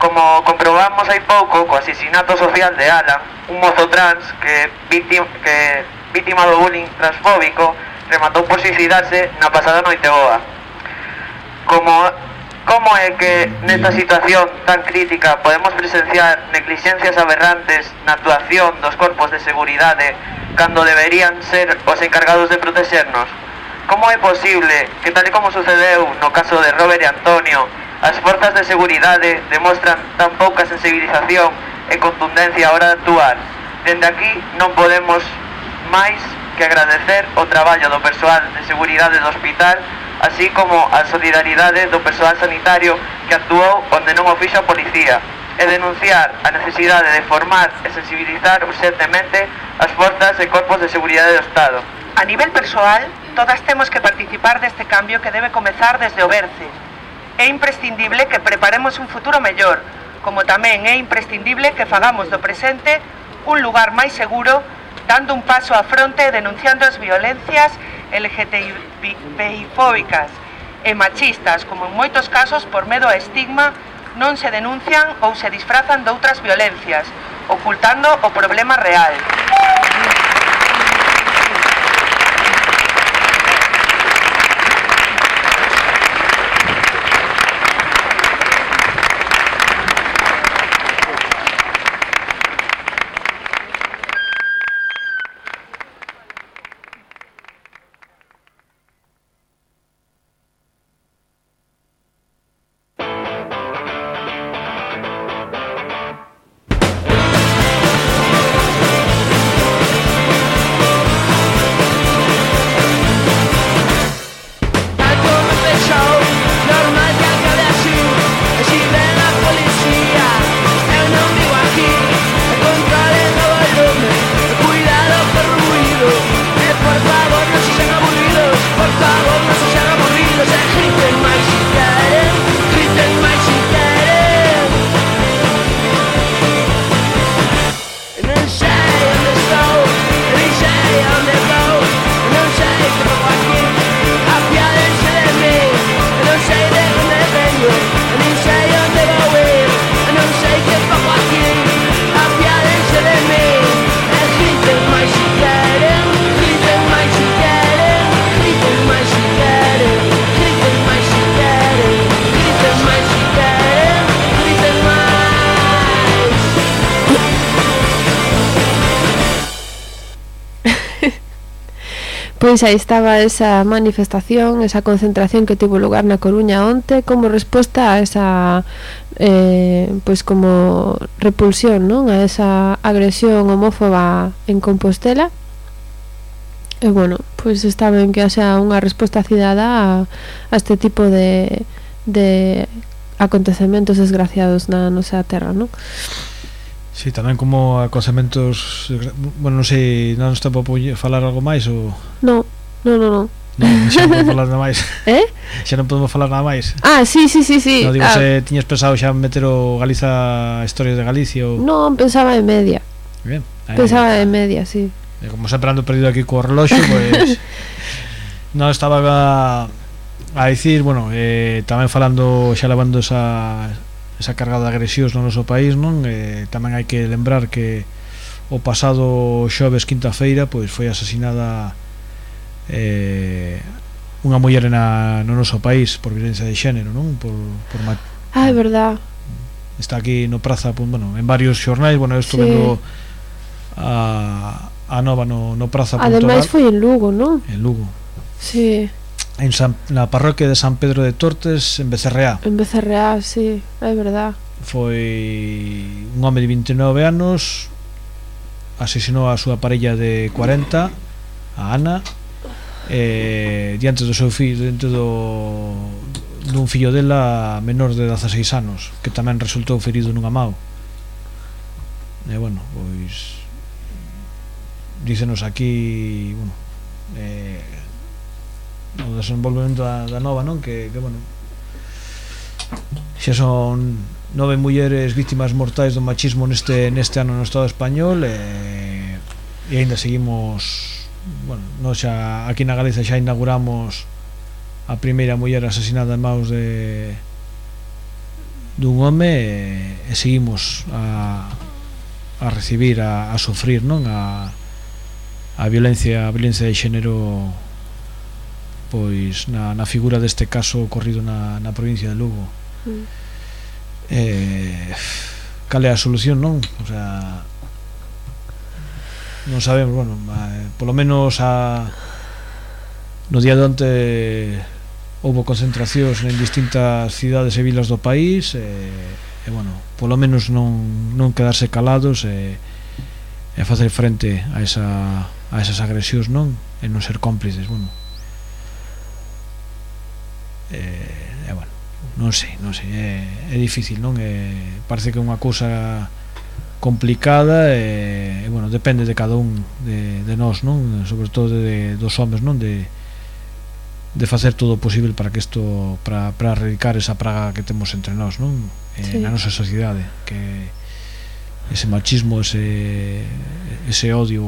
Como comprobamos hai pouco co asesinato social de Alan, un mozo trans que víctima, que víctima do bullying transfóbico rematou por suicidarse na pasada noite boa. Como Como é que nesta situación tan crítica podemos presenciar negligencias aberrantes na actuación dos corpos de seguridade cando deberían ser os encargados de protexernos? Como é posible que, tal como sucedeu no caso de Robert e Antonio, as forzas de seguridade demostran tan pouca sensibilización e contundencia a hora de actuar? Dende aquí non podemos máis que agradecer o traballo do persoal de seguridade do hospital así como a solidaridade do persoal sanitario que actuou onde non o fixo a policía, e denunciar a necesidade de formar e sensibilizar urgentemente as forzas e corpos de seguridade do Estado. A nivel persoal, todas temos que participar deste cambio que debe comezar desde o berce. É imprescindible que preparemos un futuro mellor, como tamén é imprescindible que fagamos do presente un lugar máis seguro dando un paso a fronte denunciando as violencias LGTBI-fóbicas e machistas, como en moitos casos por medo a estigma non se denuncian ou se disfrazan doutras violencias, ocultando o problema real. Pois aí estaba esa manifestación, esa concentración que tivo lugar na Coruña onte como resposta a esa eh, pois como repulsión, non? A esa agresión homófoba en Compostela. E bueno, pois está ben que haxa unha resposta cidadá a, a este tipo de de acontecementos desgraciados na nosa terra, non? Sí, tamén como acontecementos Bueno, non sei, non está para falar algo máis ou... No, no, no, no. Non, xa non podemos falar nada máis Eh? Xa non podemos falar nada máis Ah, sí, sí, sí, sí. No, digo ah. se tiñes pensado xa meter o Galiza Historias de Galicia ou... Non, pensaba en media Bien, aí, Pensaba en media, sí e Como sempre ando perdido aquí co reloxo Pois pues, Non estaba a, a dicir Bueno, eh, tamén falando Xa lavando esa esa carga de agresións no noso país, non? Eh, tamén hai que lembrar que o pasado xoves quinta feira pois foi asesinada eh, unha muller na, no noso país por violencia de xénero, non? Por, por ma... Ah, é verdad. Está aquí no Praza, pues, bueno, en varios xornais, bueno, eu estuve sí. no, a, a Nova no, no Praza. Ademais foi en Lugo, non? En Lugo. Sí en San, na parroquia de San Pedro de Tortes en Becerreá. En Becerreá, sí, é verdad. Foi un home de 29 anos asesinou a súa parella de 40, a Ana, eh, diante do seu fillo, diante do dun fillo dela menor de 16 anos, que tamén resultou ferido nunha mao. E bueno, pois dícenos aquí, bueno, eh o desenvolvemento da, da nova, non? Que, que bueno, xa son nove mulleres víctimas mortais do machismo neste neste ano no Estado español e, e aínda seguimos bueno, no xa aquí na Galiza xa inauguramos a primeira muller asesinada en maus de dun home e, e seguimos a, a recibir a, a sufrir non a, a violencia a violencia de xénero pois na, na figura deste caso ocorrido na, na provincia de Lugo mm. eh, cal é a solución non? o sea non sabemos bueno, eh, polo menos a no día de onte houve concentracións en distintas cidades e vilas do país e, e bueno, polo menos non, non quedarse calados e, e facer frente a, esa, a esas agresións non e non ser cómplices bueno, eh, e bueno, non sei, non sei, é, é difícil, non? É, parece que é unha cousa complicada e, e bueno, depende de cada un de, de nós, non? Sobre todo de, de dos homes, non? De, de facer todo o posible para que isto para, para erradicar esa praga que temos entre nós, non? Eh, sí. na nosa sociedade, que ese machismo, ese ese odio,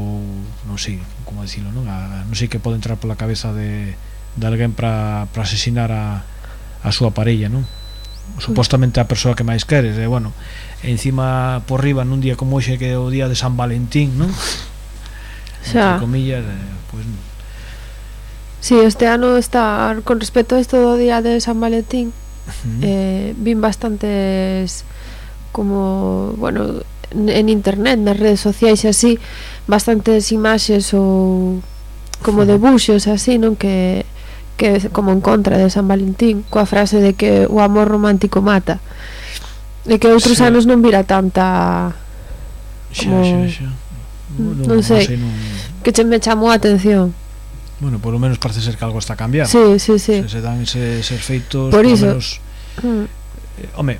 non sei como dicilo, non? A, non sei que pode entrar pola cabeza de de alguén para asesinar a, a súa parella non? supostamente a persoa que máis queres e bueno, encima por riba nun día como hoxe que é o día de San Valentín non? Xa. entre comillas eh, pois, Sí, este ano está con respecto a isto do día de San Valentín eh, vin bastantes como, bueno, en internet, nas redes sociais e así, bastantes imaxes ou como debuxos así, non que que é como en contra de San Valentín coa frase de que o amor romántico mata de que outros sí. anos non vira tanta como... xa, xa, xa. Bueno, mm, non sei, non... que che me chamou a atención bueno, por lo menos parece ser que algo está a cambiar sí, sí, sí. se, se dan ese, eses feitos por, por iso menos... mm. Eh, home,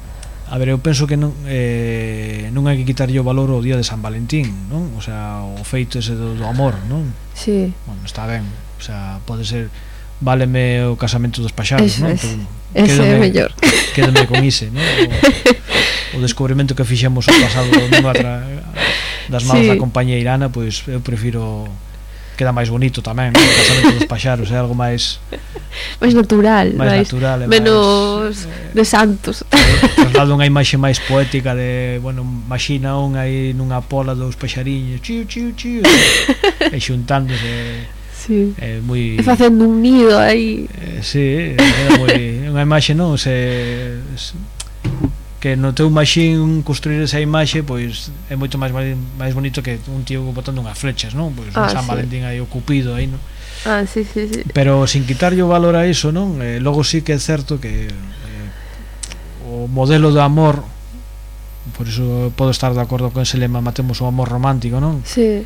a ver, eu penso que non eh, non hai que quitarlle o valor ao día de San Valentín non? o sea, o feito ese do, do amor non? Sí. bueno, está ben o sea, pode ser váleme o casamento dos paxaros, Eso non? Es. Pero, Ese é mellor. Quédame con ise, non? O, o descubrimento que fixemos o pasado domingo atra, das malas sí. da compañía irana, pois eu prefiro queda máis bonito tamén, non? o casamento dos paxaros, é algo máis máis natural, máis, máis natural, menos máis, eh, de santos. Eh, traslado unha imaxe máis poética de, bueno, Imagina un aí nunha pola dos paxariños, chiu chiu chiu, e xuntándose sí. eh, moi facendo un nido aí. Eh, sí, era moi unha imaxe non se, se que no teu machín construir esa imaxe pois é moito máis máis bonito que un tío botando unhas flechas, non? Pois ah, un San sí. Valentín aí o cupido aí, non? Ah, sí, sí, sí. Pero sin quitarlle o valor a iso, non? Eh, logo sí que é certo que eh, o modelo do amor por iso podo estar de acordo con ese lema matemos o amor romántico, non? Sí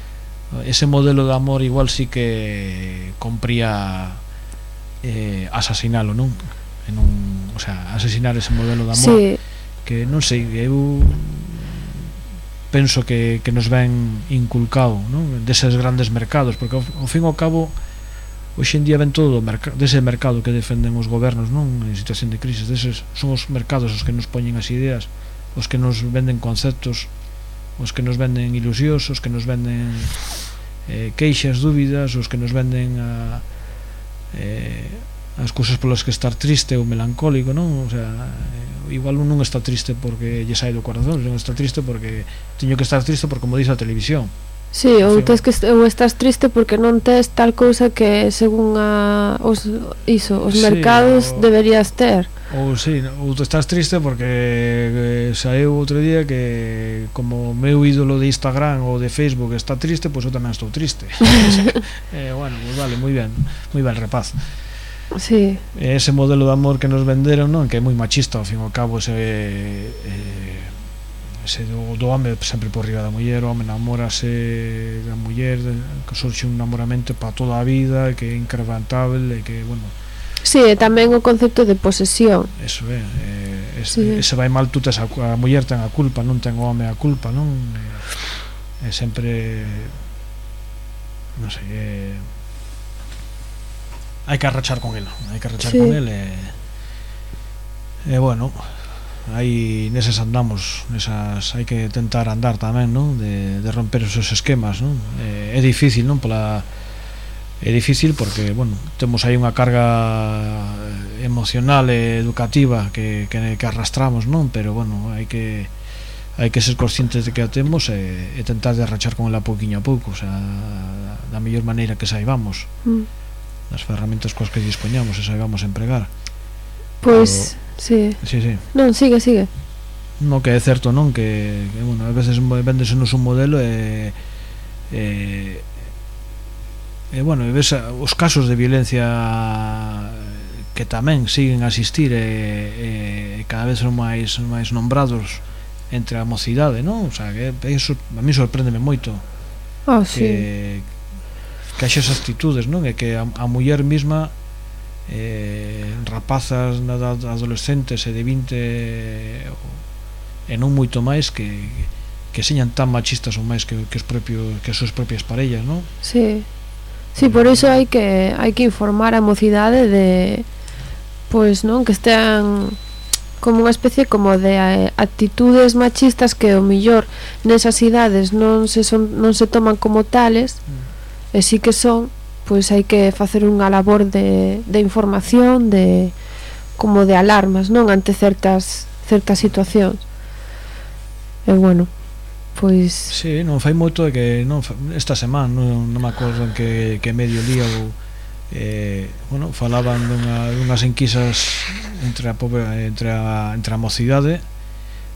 ese modelo de amor igual sí que compría eh, asasinalo non? En un, o sea, asesinar ese modelo de amor sí. que non sei, eu penso que, que nos ven inculcado non? deses grandes mercados porque ao, ao fin ao cabo hoxe en día ven todo do merc dese mercado que defenden os gobernos non en situación de crisis deses son os mercados os que nos poñen as ideas os que nos venden conceptos os que nos venden ilusións, os que nos venden eh, queixas, dúbidas, os que nos venden a, eh, as cousas polas que estar triste ou melancólico, non? O sea, eh, igual un non está triste porque lle sai do corazón, non está triste porque teño que estar triste porque como dice a televisión. Sí, ou, tes que, ou estás triste porque non tes tal cousa que según a, os, iso, os sí, mercados o... deberías ter Ou si, sí, ou tú estás triste porque eh, saeu outro día que como meu ídolo de Instagram ou de Facebook está triste, pois pues eu tamén estou triste. eh, bueno, pues vale, moi ben, moi ben rapaz. Sí. Ese modelo de amor que nos venderon, non, que é moi machista ao fin e ao cabo ese eh, ese do, do home sempre por riba da muller, o home namorase da muller, que surxe un namoramento para toda a vida, que é incrementable, que, bueno, Sí, e tamén o concepto de posesión. Eso é, eh, es, sí. ese vai mal tú tes a, a muller ten a culpa, non ten o home a culpa, non? É, é sempre non sei, é, hai que arrachar con el, hai que arrachar sí. con el e, e bueno, aí neses andamos, nesas hai que tentar andar tamén, non? De, de romper esos esquemas, non? É, é difícil, non? Pola é difícil porque, bueno, temos aí unha carga eh, emocional e educativa que, que, que arrastramos, non? Pero, bueno, hai que hai que ser conscientes de que a temos e, e tentar de arrachar con ela pouquiño a pouco, o sea, da mellor maneira que saibamos. Mm. Nas ferramentas coas que dispoñamos e saibamos empregar. Pois, Pero, sí. Sí, sí. Non, sigue, sigue. No, que é certo, non? Que, que bueno, a veces véndesenos un modelo e, e e bueno, e ves os casos de violencia eh, que tamén siguen a asistir e, e cada vez son máis máis nombrados entre a mocidade, non? O sea, que eso a mí sorpréndeme moito. Oh, sí. Que que haxa esas actitudes, non? E que a, a muller mesma eh, rapazas na edad adolescentes e de 20 e non moito máis que que señan tan machistas ou máis que, que os propios que as súas propias parellas, non? Sí. Sí, por iso hai que hai que informar a mocidade de pois, non, que estean como unha especie como de eh, actitudes machistas que o millor nesas idades non se son non se toman como tales, mm. e si sí que son, pois hai que facer unha labor de de información, de como de alarmas, non, ante certas certas situacións. E eh, bueno, pois... Sí, non fai moito que non, esta semana non, non me acordo en que, que medio día ou eh, bueno, falaban dunha, dunhas enquisas entre a, pobre, entre a, entre a mocidade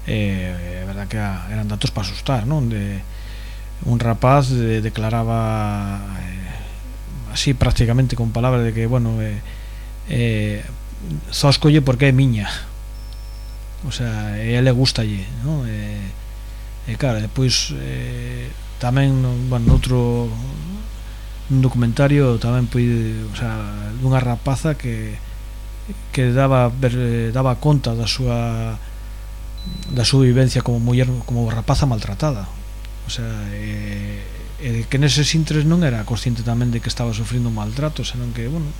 eh, é verdad que a, eran datos para asustar non? De, un rapaz de, declaraba eh, así prácticamente con palabras de que bueno eh, eh, escolle porque é miña o sea, a ele gustalle non? Eh, e cara, depois eh, tamén, bueno, noutro un documentario tamén puide, o sea, dunha rapaza que que daba ver, daba conta da súa da súa vivencia como muller como rapaza maltratada. O sea, eh, e que neses intres non era consciente tamén de que estaba sufrindo un maltrato, senón que, bueno,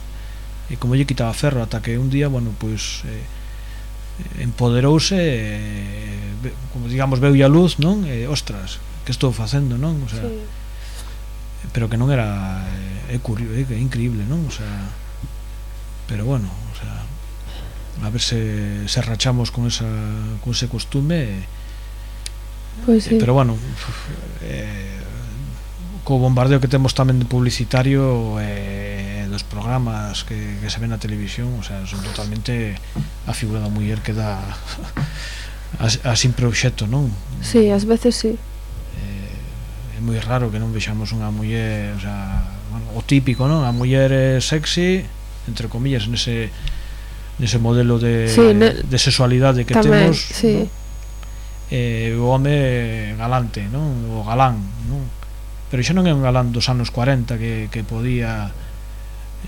e como lle quitaba ferro ata que un día, bueno, pois eh, empoderouse e eh, como digamos veu a luz, non? E, ostras, que estou facendo, non? O sea, sí. pero que non era eh, é, curioso, é, é increíble, non? O sea, pero bueno, o sea, a ver se, se rachamos con esa con ese costume. Pois pues sí. pero bueno, eh, co bombardeo que temos tamén de publicitario eh, dos programas que, que se ven na televisión, o sea, son totalmente a figura da muller que dá as, as impre non? Sí, ás veces sí. Eh, é moi raro que non vexamos unha muller, o, sea, bueno, o típico, non? A muller é sexy, entre comillas, nese nese modelo de, sí, ne, de sexualidade que tamén, temos, sí. non? eh, o home galante, non? O galán, non? Pero xa non é un galán dos anos 40 que, que podía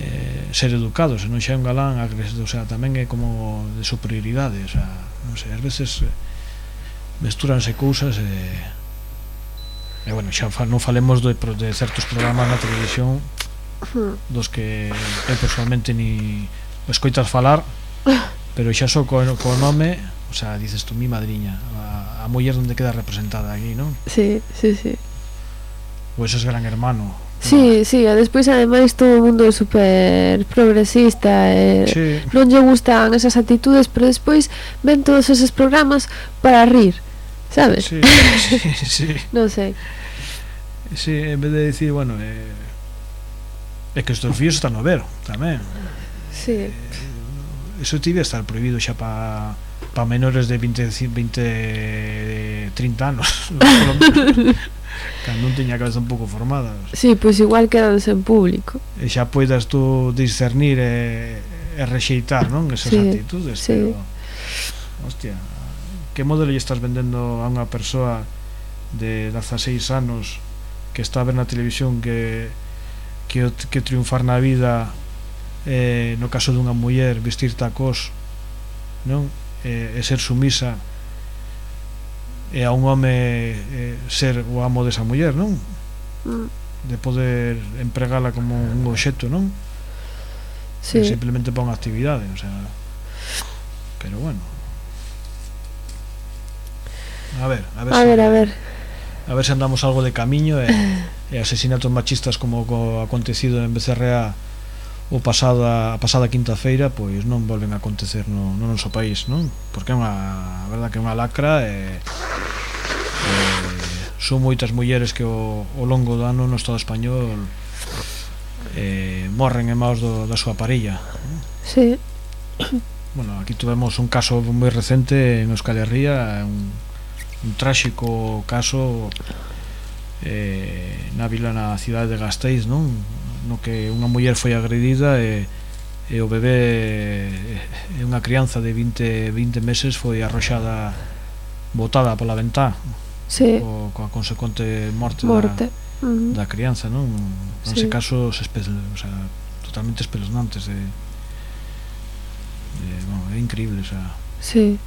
eh, ser educado, senón xa é un galán, o sea, tamén é como de superioridade, o sea, non sei, ás veces eh, mestúranse cousas e, e bueno, xa fa, non falemos de, de certos programas na televisión dos que eu personalmente ni escoitas falar pero xa só co, co nome o sea, dices tú mi madriña a, a muller onde queda representada aquí, non? Sí, sí, sí. O ese es gran hermano. Sí, sí, e despois ademais todo o mundo é super progresista e sí. non lle gustan esas actitudes, pero despois ven todos esos programas para rir, sabes? Sí, sí, sí. non sei. Sí, en vez de decir, bueno, eh, é que estos fíos están a ver tamén. Sí. Eh, eso tibia estar prohibido xa para para menores de 20, 20 30 anos Cando non tiña a cabeza un pouco formada Si, sí, pois pues igual quedades en público E xa poidas tú discernir e, e rexeitar, non? Esas sí, actitudes sí. Pero, hostia, que modelo lle estás vendendo a unha persoa de 16 anos que está a ver na televisión que que, que triunfar na vida eh, no caso dunha muller vestir tacos non? Eh, e ser sumisa e a un home eh, ser o amo desa muller, non? Mm. De poder empregala como un obxecto, non? Sí. Que simplemente para unha actividade, o sea, pero bueno. A ver, a ver. A si, ver, a ver. A ver se andamos algo de camiño e, e asesinatos machistas como co acontecido en Becerrea o pasada a pasada quinta feira pois non volven a acontecer no, no noso país, non? Porque é unha, a verdad que é unha lacra e, e son moitas mulleres que o, o longo do ano no Estado español eh, morren en maus do, da súa parilla. Non? Sí. Bueno, aquí tuvemos un caso moi recente en Euskal Herria, un, un tráxico caso eh, na vila na cidade de Gasteiz, non? no que unha muller foi agredida e, e o bebé e unha crianza de 20, 20 meses foi arroxada botada pola ventá sí. co, coa consecuente morte, morte. Da, uh -huh. da crianza non? nese sí. caso se espe, o sea, totalmente espeluznantes de, de, bueno, é increíble o sea. sí.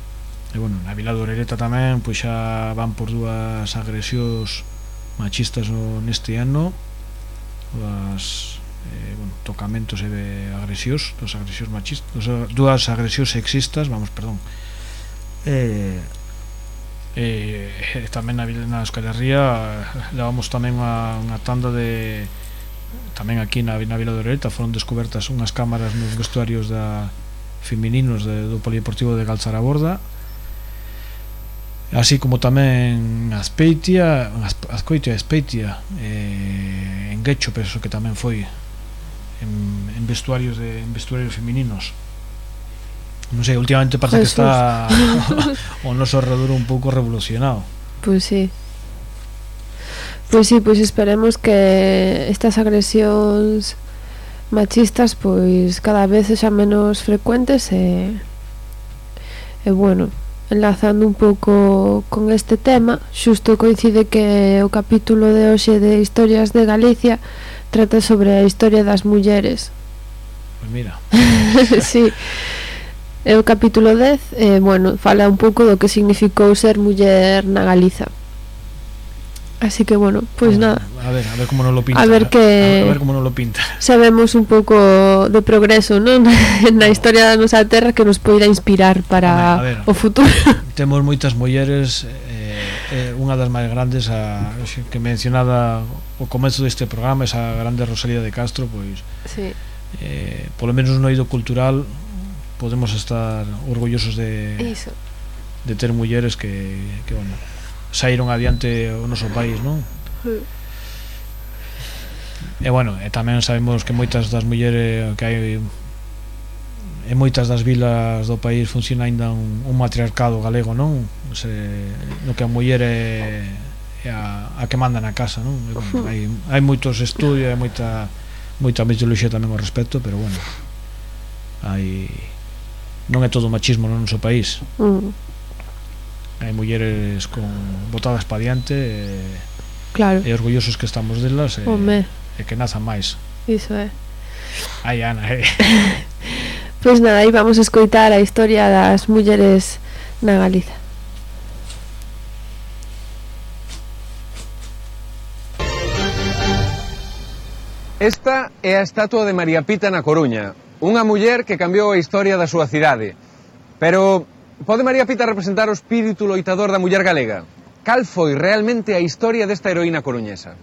e bueno, na Vila do tamén pois xa van por dúas agresións machistas no, neste ano das eh, bueno, tocamentos e agresións, das agresións machistas, dúas agresións sexistas, vamos, perdón. Eh, eh, tamén na Vila na Euskal Herria eh, levamos tamén unha, unha tanda de tamén aquí na, na Vila de Orelta foron descobertas unhas cámaras nos vestuarios da femininos de, do Polideportivo de Galzaraborda así como tamén Aspeitia Azcoitia Azpeitia eh, Guecho penso que tamén foi en, en vestuarios de en vestuarios femininos non sei, últimamente parece Jesús. que está o noso redor un pouco revolucionado pois pues sí Pois pues sí, pois pues esperemos que estas agresións machistas pois cada vez sexan menos frecuentes e, e bueno, enlazando un pouco con este tema, xusto coincide que o capítulo de hoxe de Historias de Galicia trata sobre a historia das mulleres. Pues mira. sí. É o capítulo 10, eh, bueno, fala un pouco do que significou ser muller na Galiza. Así que bueno, pues bueno, nada. A ver, a ver como nos lo pinta. A ver que a ver como non lo pinta. Sabemos un pouco de progreso, non? na historia da nosa terra que nos poida inspirar para a ver, a ver, o futuro. Temos moitas mulleres eh, eh unha das máis grandes a que mencionada o comezo deste programa, esa grande Rosalía de Castro, pois Sí. Eh, polo menos no eido cultural podemos estar orgullosos de Iso. de ter mulleres que que bueno, saíron adiante o noso país, non? E bueno, e tamén sabemos que moitas das mulleres que hai en moitas das vilas do país funciona aínda un, un matriarcado galego, non? Se, no que a muller é, é a, a que manda na casa, non? E, bueno, hai, hai moitos estudios, hai moita moita mitoloxía tamén ao respecto, pero bueno. Hai non é todo machismo no noso país. Mm hai mulleres con botadas pa diante e, claro. e orgullosos que estamos delas e, Home. e que nazan máis iso é ai Ana eh. pois nada, aí vamos a escoitar a historia das mulleres na Galiza Esta é a estatua de María Pita na Coruña, unha muller que cambiou a historia da súa cidade. Pero Pode María Pita representar o espírito loitador da muller galega? Cal foi realmente a historia desta heroína coruñesa?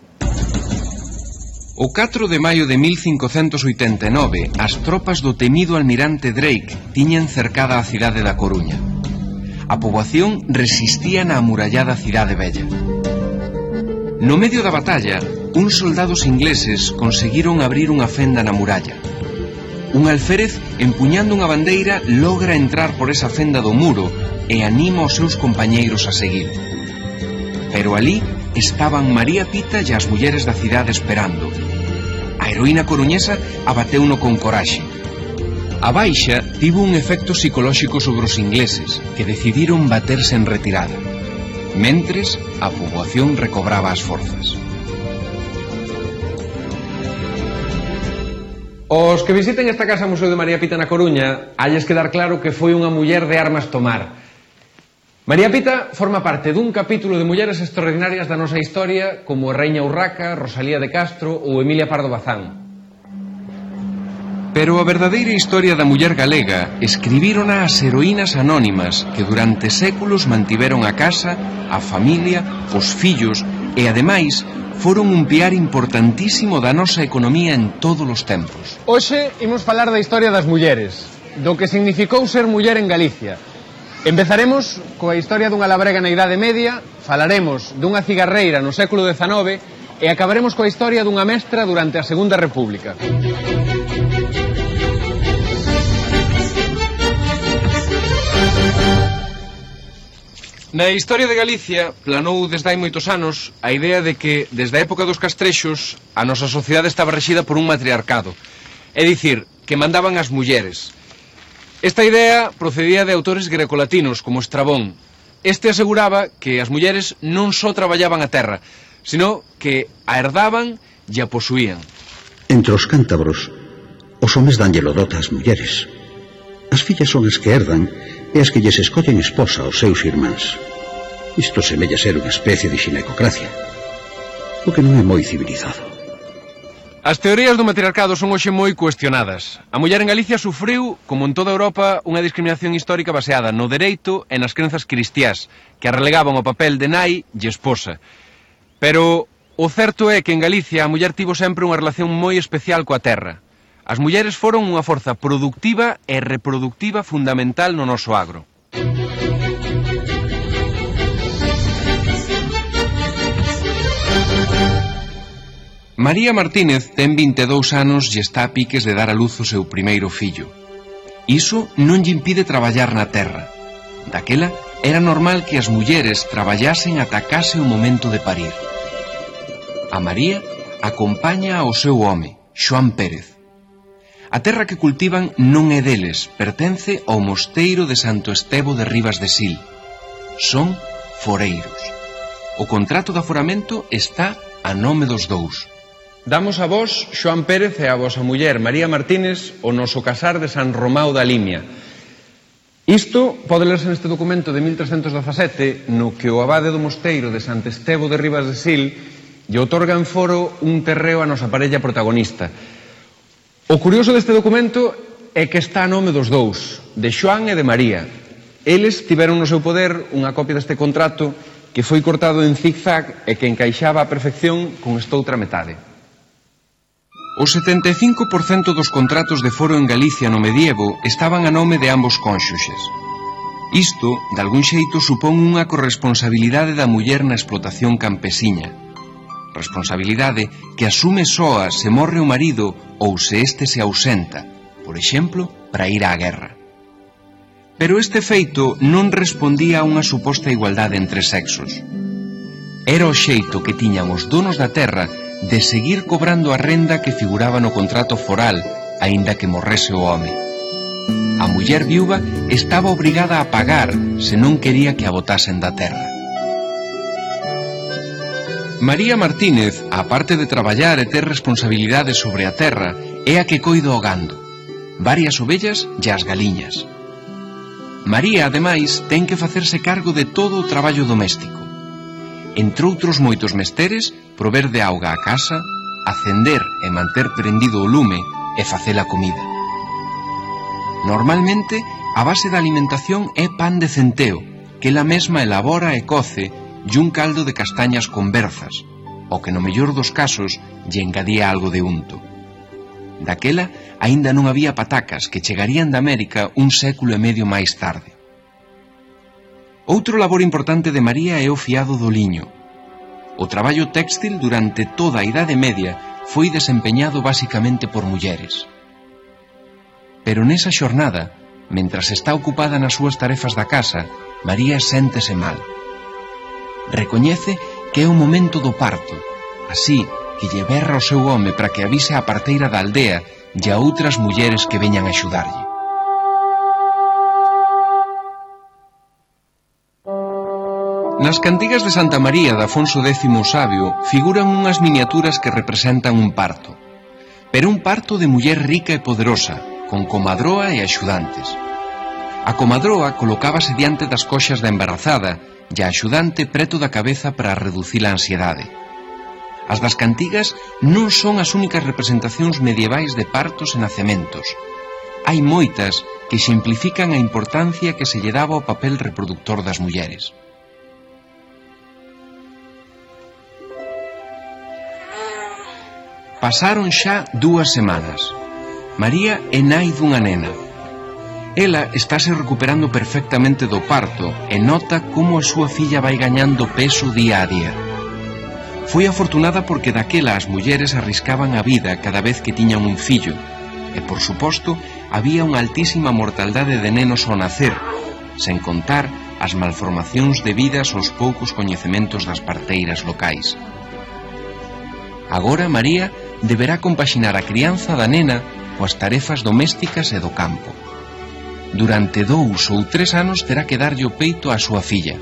O 4 de maio de 1589, as tropas do temido almirante Drake tiñan cercada a cidade da Coruña. A poboación resistía na amurallada cidade bella. No medio da batalla, uns soldados ingleses conseguiron abrir unha fenda na muralla, Un alférez empuñando unha bandeira logra entrar por esa fenda do muro e anima os seus compañeiros a seguir. Pero ali estaban María Pita e as mulleres da cidade esperando. A heroína coruñesa abateuno con coraxe. A baixa tivo un efecto psicolóxico sobre os ingleses, que decidiron baterse en retirada. Mentres, a poboación recobraba as forzas. Os que visiten esta casa Museo de María Pita na Coruña halles quedar claro que foi unha muller de armas tomar. María Pita forma parte dun capítulo de mulleres extraordinarias da nosa historia como a Reina Urraca, Rosalía de Castro ou Emilia Pardo Bazán. Pero a verdadeira historia da muller galega escribírona as heroínas anónimas que durante séculos mantiveron a casa, a familia, os fillos e, ademais, foron un piar importantísimo da nosa economía en todos os tempos. Hoxe imos falar da historia das mulleres, do que significou ser muller en Galicia. Empezaremos coa historia dunha labrega na Idade Media, falaremos dunha cigarreira no século XIX e acabaremos coa historia dunha mestra durante a Segunda República. Na historia de Galicia planou desde hai moitos anos a idea de que desde a época dos castrexos a nosa sociedade estaba rexida por un matriarcado. É dicir, que mandaban as mulleres. Esta idea procedía de autores grecolatinos como Estrabón. Este aseguraba que as mulleres non só traballaban a terra, sino que a herdaban e a posuían. Entre os cántabros, os homes danlle lo dota ás mulleres. As fillas son as que herdan e as que lles escollen esposa aos seus irmáns. Isto semella ser unha especie de xinecocracia, o que non é moi civilizado. As teorías do matriarcado son hoxe moi cuestionadas. A muller en Galicia sufriu, como en toda Europa, unha discriminación histórica baseada no dereito e nas crenzas cristiás, que a relegaban o papel de nai e esposa. Pero o certo é que en Galicia a muller tivo sempre unha relación moi especial coa terra. As mulleres foron unha forza productiva e reproductiva fundamental no noso agro. María Martínez ten 22 anos e está a piques de dar a luz o seu primeiro fillo. Iso non lle impide traballar na terra. Daquela, era normal que as mulleres traballasen ata case o momento de parir. A María acompaña ao seu home, Xoán Pérez. A terra que cultivan non é deles, pertence ao mosteiro de Santo Estevo de Rivas de Sil. Son foreiros. O contrato de aforamento está a nome dos dous. Damos a vos, Xoan Pérez e a vosa muller María Martínez, o noso casar de San Romao da Limia. Isto pode lerse neste documento de 1317 no que o abade do mosteiro de Santo Estevo de Rivas de Sil lle otorga en foro un terreo a nosa parella protagonista O curioso deste documento é que está a nome dos dous, de Xoán e de María. Eles tiveron no seu poder unha copia deste contrato que foi cortado en zigzag e que encaixaba a perfección con esta outra metade. O 75% dos contratos de foro en Galicia no medievo estaban a nome de ambos cónxuxes. Isto, de algún xeito, supón unha corresponsabilidade da muller na explotación campesiña, responsabilidade que asume soa se morre o marido ou se este se ausenta, por exemplo, para ir á guerra. Pero este feito non respondía a unha suposta igualdade entre sexos. Era o xeito que tiñan os donos da terra de seguir cobrando a renda que figuraba no contrato foral, aínda que morrese o home. A muller viúva estaba obrigada a pagar se non quería que a botasen da terra. María Martínez, aparte de traballar e ter responsabilidades sobre a terra, é a que coido o gando, varias ovellas e as galiñas. María, ademais, ten que facerse cargo de todo o traballo doméstico. Entre outros moitos mesteres, prover de auga a casa, acender e manter prendido o lume e facer a comida. Normalmente, a base da alimentación é pan de centeo, que ela mesma elabora e coce e un caldo de castañas con berzas, o que no mellor dos casos lle engadía algo de unto. Daquela, aínda non había patacas que chegarían da América un século e medio máis tarde. Outro labor importante de María é o fiado do liño. O traballo téxtil durante toda a Idade Media foi desempeñado basicamente por mulleres. Pero nesa xornada, mentras está ocupada nas súas tarefas da casa, María séntese mal. Recoñece que é o momento do parto, así que lle berra o seu home para que avise a parteira da aldea e a outras mulleres que veñan a axudarlle. Nas cantigas de Santa María de Afonso X o Sabio figuran unhas miniaturas que representan un parto, pero un parto de muller rica e poderosa, con comadroa e axudantes. A comadroa colocábase diante das coxas da embarazada e a axudante preto da cabeza para reducir a ansiedade. As das cantigas non son as únicas representacións medievais de partos e nacementos. Hai moitas que simplifican a importancia que se lle daba ao papel reproductor das mulleres. Pasaron xa dúas semanas. María é nai dunha nena, Ela estáse recuperando perfectamente do parto e nota como a súa filla vai gañando peso día a día. Foi afortunada porque daquela as mulleres arriscaban a vida cada vez que tiñan un fillo, e por suposto había unha altísima mortaldade de nenos ao nacer, sen contar as malformacións debidas aos poucos coñecementos das parteiras locais. Agora María deberá compaxinar a crianza da nena coas tarefas domésticas e do campo. Durante dous ou tres anos terá que darlle o peito á súa filla.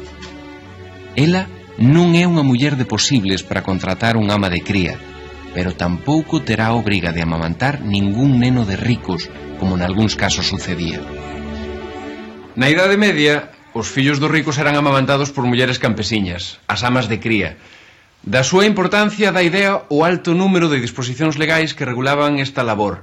Ela non é unha muller de posibles para contratar un ama de cría, pero tampouco terá obriga de amamantar ningún neno de ricos, como nalgúns casos sucedía. Na Idade Media, os fillos dos ricos eran amamantados por mulleres campesiñas, as amas de cría, Da súa importancia da idea o alto número de disposicións legais que regulaban esta labor,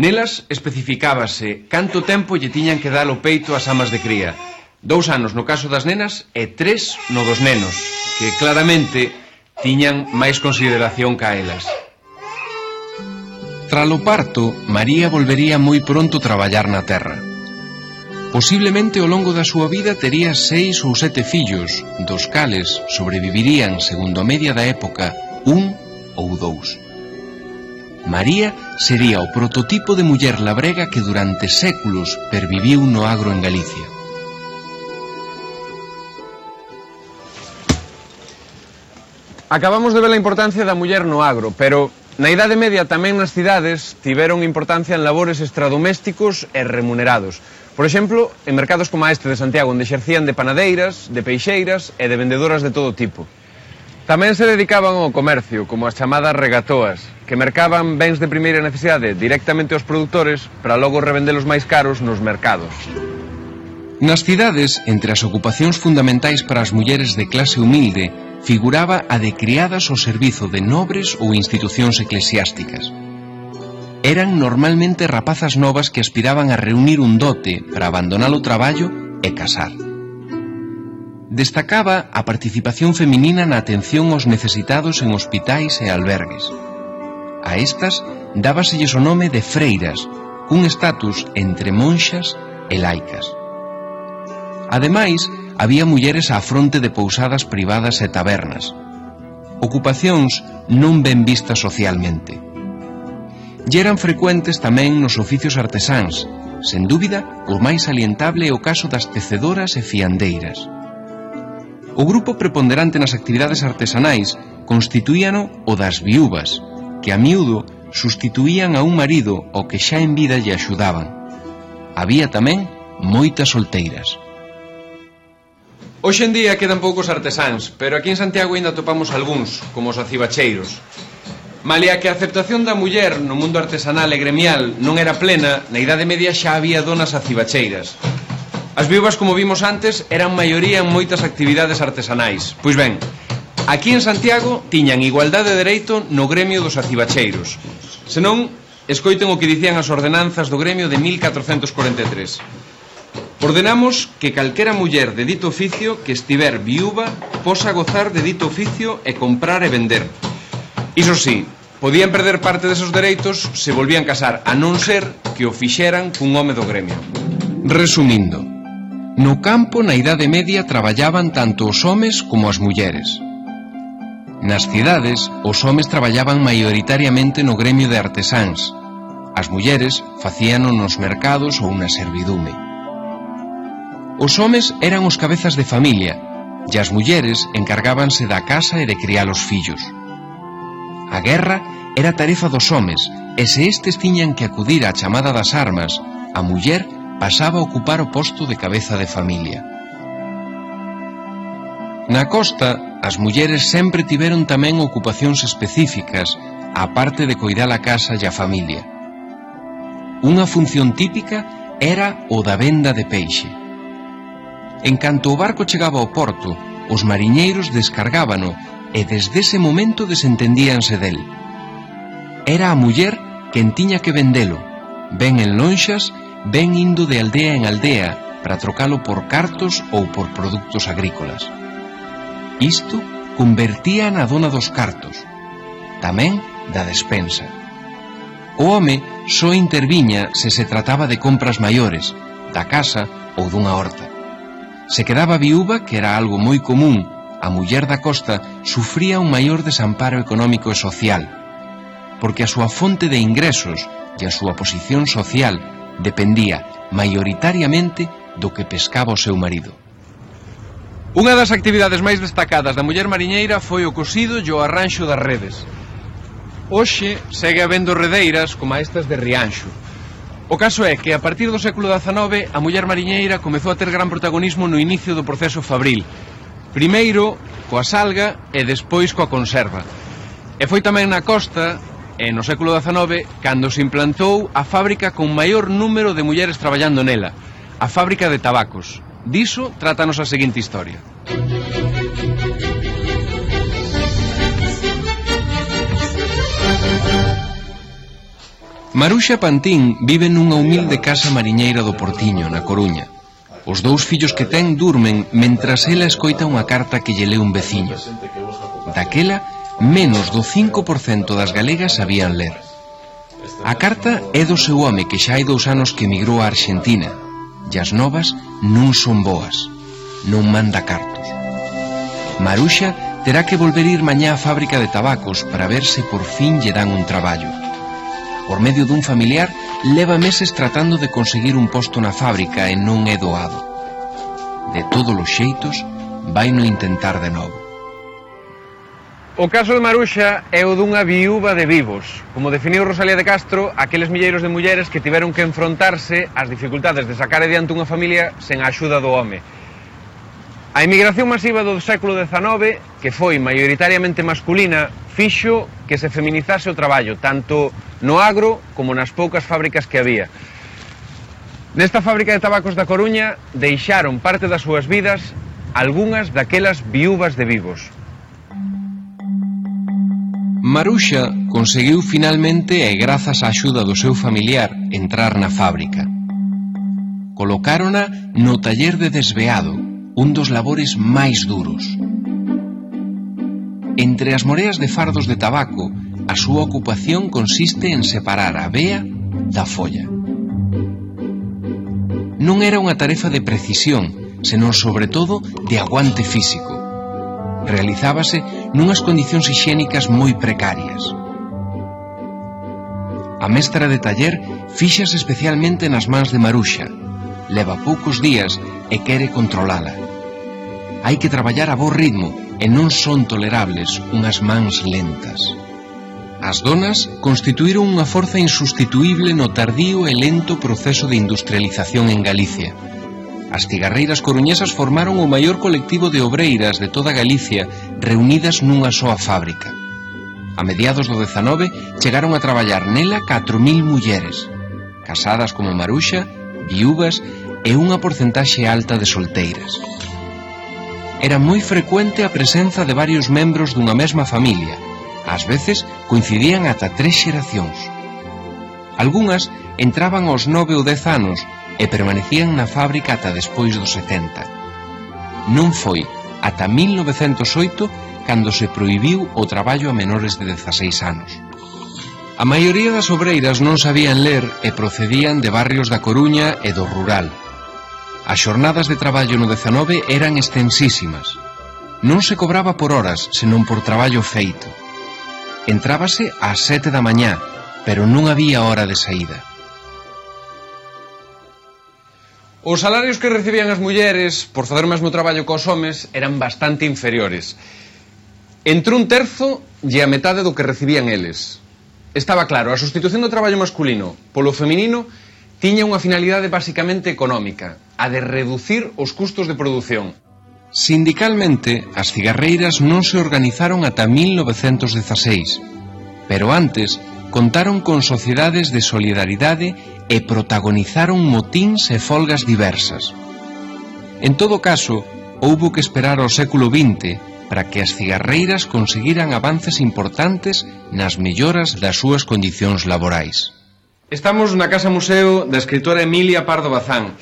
Nelas especificábase canto tempo lle tiñan que dar o peito ás amas de cría. Dous anos no caso das nenas e tres no dos nenos, que claramente tiñan máis consideración ca elas. Tralo parto, María volvería moi pronto traballar na terra. Posiblemente ao longo da súa vida tería seis ou sete fillos, dos cales sobrevivirían, segundo a media da época, un ou dous. María sería o prototipo de muller labrega que durante séculos perviviu no agro en Galicia. Acabamos de ver a importancia da muller no agro, pero na Idade Media tamén nas cidades tiveron importancia en labores extradomésticos e remunerados. Por exemplo, en mercados como este de Santiago, onde exercían de panadeiras, de peixeiras e de vendedoras de todo tipo. Tamén se dedicaban ao comercio, como as chamadas regatoas, que mercaban bens de primeira necesidade directamente aos produtores para logo revendelos máis caros nos mercados. Nas cidades, entre as ocupacións fundamentais para as mulleres de clase humilde, figuraba a de criadas ao servizo de nobres ou institucións eclesiásticas. Eran normalmente rapazas novas que aspiraban a reunir un dote para abandonar o traballo e casar. Destacaba a participación feminina na atención aos necesitados en hospitais e albergues. A estas dábaselles o nome de freiras, cun estatus entre monxas e laicas. Ademais, había mulleres á fronte de pousadas privadas e tabernas, ocupacións non ben vistas socialmente. E eran frecuentes tamén nos oficios artesáns, sen dúbida, o máis alientable é o caso das tecedoras e fiandeiras. O grupo preponderante nas actividades artesanais constituíano o das viúvas, que a miúdo sustituían a un marido ao que xa en vida lle axudaban. Había tamén moitas solteiras. Hoxe en día quedan poucos artesáns, pero aquí en Santiago ainda topamos algúns, como os acibacheiros. Malia que a aceptación da muller no mundo artesanal e gremial non era plena, na Idade Media xa había donas acibacheiras. As viúvas, como vimos antes, eran maioría en moitas actividades artesanais. Pois ben, aquí en Santiago tiñan igualdade de dereito no gremio dos acibacheiros. Senón, escoiten o que dicían as ordenanzas do gremio de 1443. Ordenamos que calquera muller de dito oficio que estiver viúva posa gozar de dito oficio e comprar e vender. Iso sí, podían perder parte desos dereitos se volvían casar a non ser que o fixeran cun home do gremio. Resumindo, No campo na Idade Media traballaban tanto os homes como as mulleres. Nas cidades, os homes traballaban maioritariamente no gremio de artesáns. As mulleres facíano nos mercados ou na servidume. Os homes eran os cabezas de familia, e as mulleres encargábanse da casa e de criar os fillos. A guerra era tarefa dos homes, e se estes tiñan que acudir á chamada das armas, a muller pasaba a ocupar o posto de cabeza de familia. Na costa, as mulleres sempre tiveron tamén ocupacións específicas, a parte de coidar a casa e a familia. Unha función típica era o da venda de peixe. En canto o barco chegaba ao porto, os mariñeiros descargábano e desde ese momento desentendíanse del. Era a muller quen tiña que vendelo, ben en lonxas ven indo de aldea en aldea para trocalo por cartos ou por produtos agrícolas. Isto convertía na dona dos cartos, tamén da despensa. O home só interviña se se trataba de compras maiores, da casa ou dunha horta. Se quedaba viúva, que era algo moi común, a muller da costa sufría un maior desamparo económico e social, porque a súa fonte de ingresos e a súa posición social dependía maioritariamente do que pescaba o seu marido. Unha das actividades máis destacadas da muller mariñeira foi o cosido e o arranxo das redes. Hoxe segue habendo redeiras como estas de Rianxo. O caso é que a partir do século XIX a muller mariñeira comezou a ter gran protagonismo no inicio do proceso fabril. Primeiro coa salga e despois coa conserva. E foi tamén na costa E no século XIX, cando se implantou a fábrica con maior número de mulleres traballando nela, a fábrica de tabacos. Diso trátanos a seguinte historia. Maruxa Pantín vive nunha humilde casa mariñeira do Portiño, na Coruña. Os dous fillos que ten durmen mentras ela escoita unha carta que lle leu un veciño. Daquela, Menos do 5% das galegas sabían ler. A carta é do seu home que xa hai dous anos que emigrou a Argentina e as novas non son boas. Non manda cartos. Maruxa terá que volver ir mañá á fábrica de tabacos para ver se por fin lle dan un traballo. Por medio dun familiar, leva meses tratando de conseguir un posto na fábrica e non é doado. De todos os xeitos, vai no intentar de novo. O caso de Maruxa é o dunha viúva de vivos. Como definiu Rosalía de Castro, aqueles milleiros de mulleres que tiveron que enfrontarse ás dificultades de sacar adiante unha familia sen a axuda do home. A emigración masiva do século XIX, que foi maioritariamente masculina, fixo que se feminizase o traballo, tanto no agro como nas poucas fábricas que había. Nesta fábrica de tabacos da Coruña deixaron parte das súas vidas algunhas daquelas viúvas de vivos. Maruxa conseguiu finalmente e grazas á axuda do seu familiar entrar na fábrica. Colocárona no taller de desveado, un dos labores máis duros. Entre as moreas de fardos de tabaco, a súa ocupación consiste en separar a vea da folla. Non era unha tarefa de precisión, senón sobre todo de aguante físico realizábase nunhas condicións higiénicas moi precarias. A mestra de taller fixas especialmente nas mans de Maruxa. Leva poucos días e quere controlala. Hai que traballar a bo ritmo e non son tolerables unhas mans lentas. As donas constituíron unha forza insustituíble no tardío e lento proceso de industrialización en Galicia As cigarreiras coruñesas formaron o maior colectivo de obreiras de toda Galicia reunidas nunha soa fábrica. A mediados do 19 chegaron a traballar nela 4.000 mulleres, casadas como Maruxa, viúvas e unha porcentaxe alta de solteiras. Era moi frecuente a presenza de varios membros dunha mesma familia. Ás veces coincidían ata tres xeracións. Algunhas entraban aos nove ou dez anos e permanecían na fábrica ata despois dos 70. Non foi ata 1908 cando se proibiu o traballo a menores de 16 anos. A maioría das obreiras non sabían ler e procedían de barrios da Coruña e do rural. As xornadas de traballo no 19 eran extensísimas. Non se cobraba por horas, senón por traballo feito. Entrábase ás sete da mañá, pero non había hora de saída. Os salarios que recibían as mulleres por facer o mesmo traballo cos os homes eran bastante inferiores. Entre un terzo e a metade do que recibían eles. Estaba claro, a sustitución do traballo masculino polo feminino tiña unha finalidade basicamente económica, a de reducir os custos de produción. Sindicalmente, as cigarreiras non se organizaron ata 1916, pero antes contaron con sociedades de solidaridade e protagonizaron motíns e folgas diversas. En todo caso, houbo que esperar ao século XX para que as cigarreiras conseguiran avances importantes nas melloras das súas condicións laborais. Estamos na Casa Museo da escritora Emilia Pardo Bazán.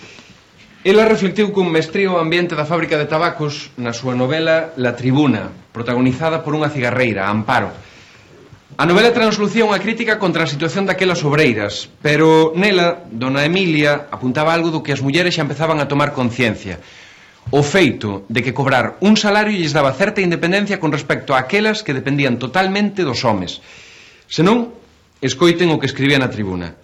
Ela reflectiu con mestrío o ambiente da fábrica de tabacos na súa novela La Tribuna, protagonizada por unha cigarreira, Amparo, A novela translucía unha crítica contra a situación daquelas obreiras, pero nela, dona Emilia, apuntaba algo do que as mulleres xa empezaban a tomar conciencia. O feito de que cobrar un salario lles daba certa independencia con respecto a aquelas que dependían totalmente dos homes. Senón, escoiten o que escribía na tribuna.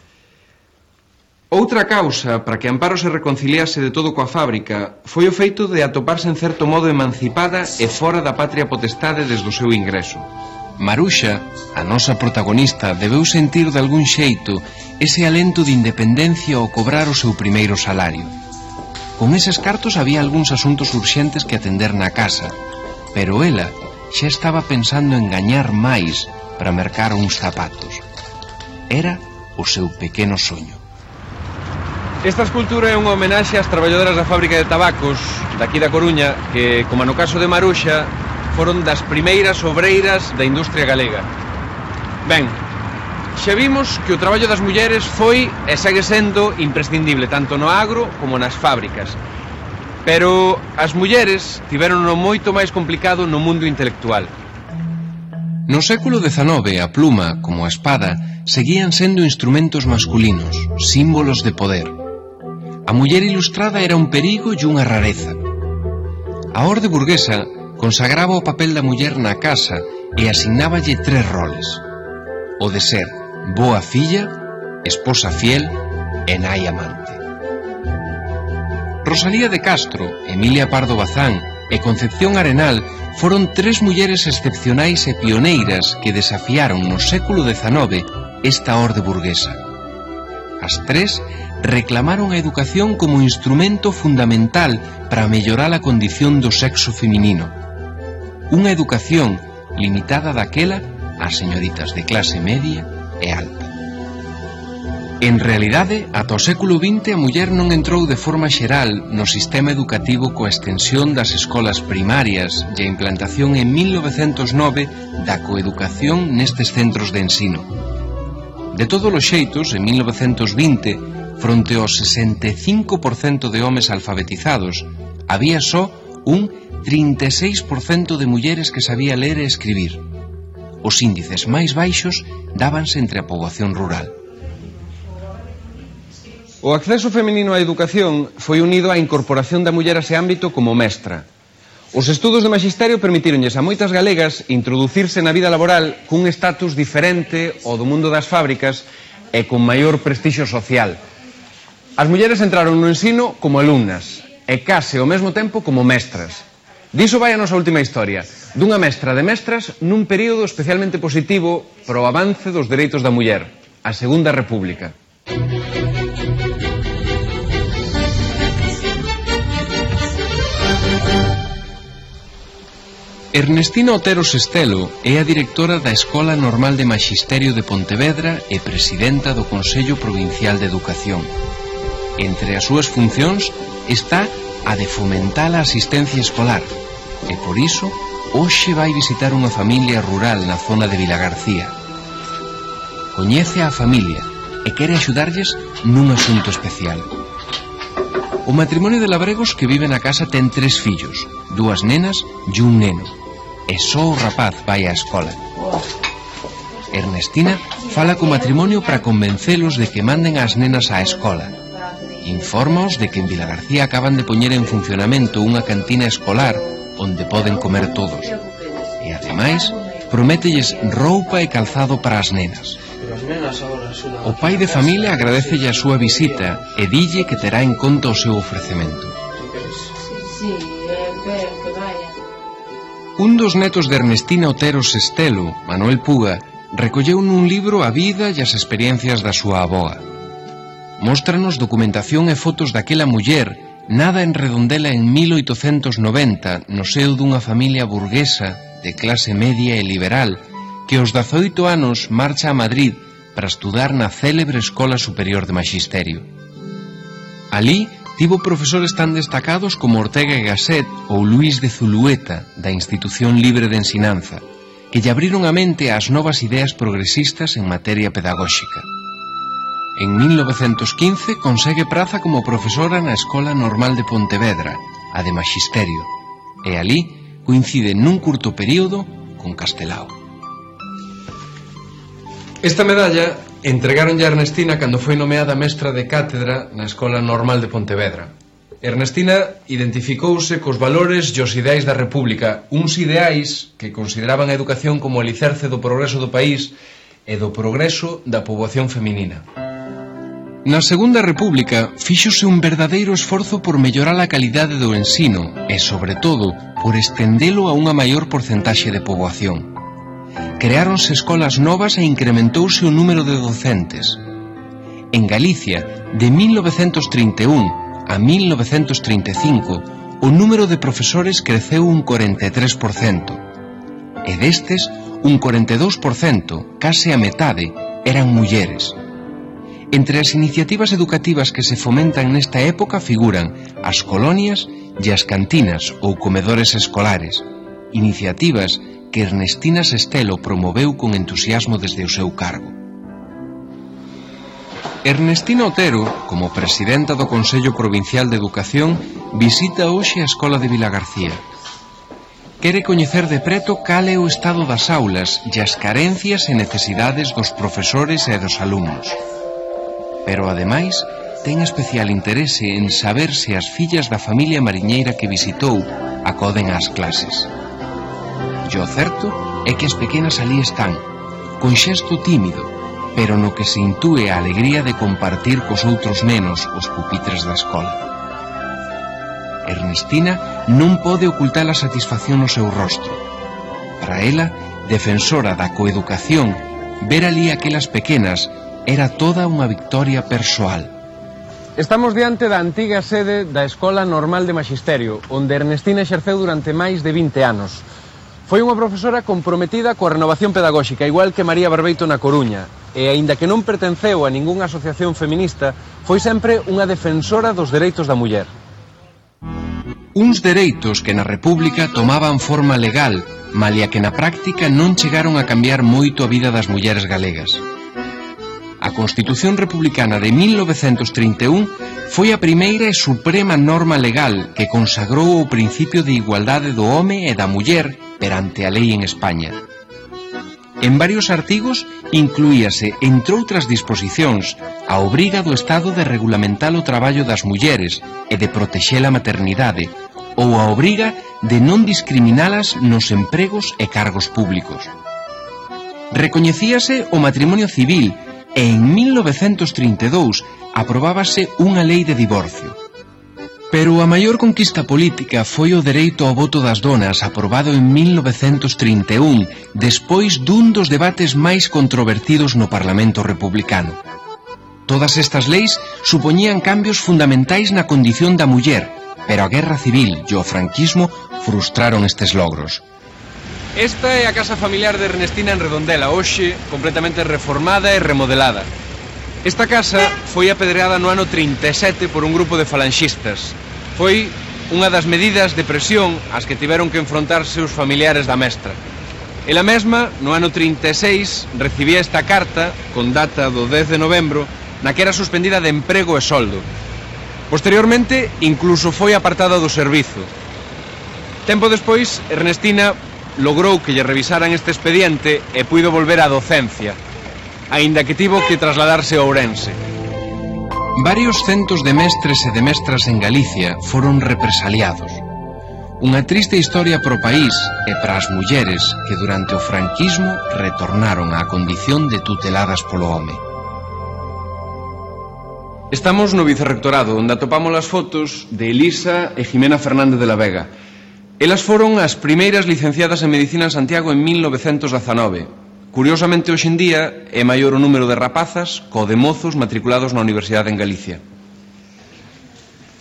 Outra causa para que Amparo se reconciliase de todo coa fábrica foi o feito de atoparse en certo modo emancipada e fora da patria potestade desde o seu ingreso. Maruxa, a nosa protagonista, debeu sentir de algún xeito ese alento de independencia ao cobrar o seu primeiro salario. Con eses cartos había algúns asuntos urxentes que atender na casa, pero ela xa estaba pensando en gañar máis para mercar uns zapatos. Era o seu pequeno soño. Esta escultura é unha homenaxe ás traballadoras da fábrica de tabacos daqui da Coruña que, como no caso de Maruxa, foron das primeiras obreiras da industria galega. Ben, xa vimos que o traballo das mulleres foi e segue sendo imprescindible tanto no agro como nas fábricas. Pero as mulleres tiveron o moito máis complicado no mundo intelectual. No século XIX a pluma, como a espada, seguían sendo instrumentos masculinos, símbolos de poder. A muller ilustrada era un perigo e unha rareza. A orde burguesa consagraba o papel da muller na casa e asignáballe tres roles. O de ser boa filla, esposa fiel e nai amante. Rosalía de Castro, Emilia Pardo Bazán e Concepción Arenal foron tres mulleres excepcionais e pioneiras que desafiaron no século XIX esta orde burguesa. As tres reclamaron a educación como instrumento fundamental para mellorar a condición do sexo feminino Unha educación limitada daquela ás señoritas de clase media e alta. En realidade, ata o século XX a muller non entrou de forma xeral no sistema educativo coa extensión das escolas primarias e a implantación en 1909 da coeducación nestes centros de ensino. De todos os xeitos, en 1920, fronte ao 65% de homes alfabetizados, había só un 36% de mulleres que sabía ler e escribir. Os índices máis baixos dábanse entre a poboación rural. O acceso feminino á educación foi unido á incorporación da muller a ese ámbito como mestra. Os estudos de magisterio permitíronlles a moitas galegas introducirse na vida laboral cun estatus diferente ao do mundo das fábricas e con maior prestixio social. As mulleres entraron no ensino como alumnas, e case ao mesmo tempo como mestras. Diso vai a nosa última historia, dunha mestra de mestras nun período especialmente positivo para o avance dos dereitos da muller, a Segunda República. Ernestina Otero Sestelo é a directora da Escola Normal de Maxisterio de Pontevedra e presidenta do Consello Provincial de Educación. Entre as súas funcións está a de fomentar a asistencia escolar e por iso hoxe vai visitar unha familia rural na zona de Vilagarcía. Coñece a familia e quere axudarlles nun asunto especial. O matrimonio de labregos que vive na casa ten tres fillos, dúas nenas e un neno. E só o rapaz vai á escola. Ernestina fala co matrimonio para convencelos de que manden as nenas á escola Informaos de que en Vilagarcía acaban de poñer en funcionamento unha cantina escolar onde poden comer todos. E ademais, promételles roupa e calzado para as nenas. O pai de familia agradecelle a súa visita e dille que terá en conta o seu ofrecemento. Un dos netos de Ernestina Otero Sestelo, Manuel Puga, recolleu nun libro a vida e as experiencias da súa aboa. Móstranos documentación e fotos daquela muller nada en Redondela en 1890 no seo dunha familia burguesa de clase media e liberal que aos 18 anos marcha a Madrid para estudar na célebre Escola Superior de Maxisterio. Alí tivo profesores tan destacados como Ortega e Gasset ou Luis de Zulueta, da Institución Libre de Ensinanza, que lle abriron a mente ás novas ideas progresistas en materia pedagóxica. En 1915 consegue praza como profesora na Escola Normal de Pontevedra, a de Maxisterio, e ali coincide nun curto período con Castelao. Esta medalla entregaron a Ernestina cando foi nomeada mestra de cátedra na Escola Normal de Pontevedra. Ernestina identificouse cos valores e os ideais da República, uns ideais que consideraban a educación como o alicerce do progreso do país e do progreso da poboación feminina. Na Segunda República fíxose un verdadeiro esforzo por mellorar a calidade do ensino e, sobre todo, por estendelo a unha maior porcentaxe de poboación. Creáronse escolas novas e incrementouse o número de docentes. En Galicia, de 1931 a 1935, o número de profesores creceu un 43%. E destes, un 42%, case a metade, eran mulleres. Entre as iniciativas educativas que se fomentan nesta época figuran as colonias e as cantinas ou comedores escolares, iniciativas que Ernestina Sestelo promoveu con entusiasmo desde o seu cargo. Ernestina Otero, como presidenta do Consello Provincial de Educación, visita hoxe a Escola de Vilagarcía. Quere coñecer de preto cal é o estado das aulas e as carencias e necesidades dos profesores e dos alumnos pero ademais ten especial interese en saber se as fillas da familia mariñeira que visitou acoden ás clases. E o certo é que as pequenas ali están, con xesto tímido, pero no que se intúe a alegría de compartir cos outros nenos os pupitres da escola. Ernestina non pode ocultar a satisfacción no seu rostro. Para ela, defensora da coeducación, ver ali aquelas pequenas era toda unha victoria persoal. Estamos diante da antiga sede da Escola Normal de Magisterio, onde Ernestina exerceu durante máis de 20 anos. Foi unha profesora comprometida coa renovación pedagóxica, igual que María Barbeito na Coruña, e aínda que non pertenceu a ningunha asociación feminista, foi sempre unha defensora dos dereitos da muller. Uns dereitos que na República tomaban forma legal, malia que na práctica non chegaron a cambiar moito a vida das mulleres galegas. A Constitución Republicana de 1931 foi a primeira e suprema norma legal que consagrou o principio de igualdade do home e da muller perante a lei en España. En varios artigos incluíase, entre outras disposicións, a obriga do Estado de regulamentar o traballo das mulleres e de protexer a maternidade, ou a obriga de non discriminalas nos empregos e cargos públicos. Recoñecíase o matrimonio civil e en 1932 aprobábase unha lei de divorcio. Pero a maior conquista política foi o dereito ao voto das donas aprobado en 1931 despois dun dos debates máis controvertidos no Parlamento republicano. Todas estas leis supoñían cambios fundamentais na condición da muller, pero a Guerra Civil e o franquismo frustraron estes logros. Esta é a casa familiar de Ernestina en Redondela, hoxe completamente reformada e remodelada. Esta casa foi apedreada no ano 37 por un grupo de falanxistas. Foi unha das medidas de presión ás que tiveron que enfrontarse os familiares da mestra. Ela mesma, no ano 36, recibía esta carta, con data do 10 de novembro, na que era suspendida de emprego e soldo. Posteriormente, incluso foi apartada do servizo. Tempo despois, Ernestina logrou que lle revisaran este expediente e puido volver á docencia, aínda que tivo que trasladarse a Ourense. Varios centos de mestres e de mestras en Galicia foron represaliados. Unha triste historia pro país e para as mulleres que durante o franquismo retornaron á condición de tuteladas polo home. Estamos no vicerrectorado, onde atopamos as fotos de Elisa e Jimena Fernández de la Vega, Elas foron as primeiras licenciadas en Medicina en Santiago en 1919. Curiosamente, hoxe en día, é maior o número de rapazas co de mozos matriculados na Universidade en Galicia.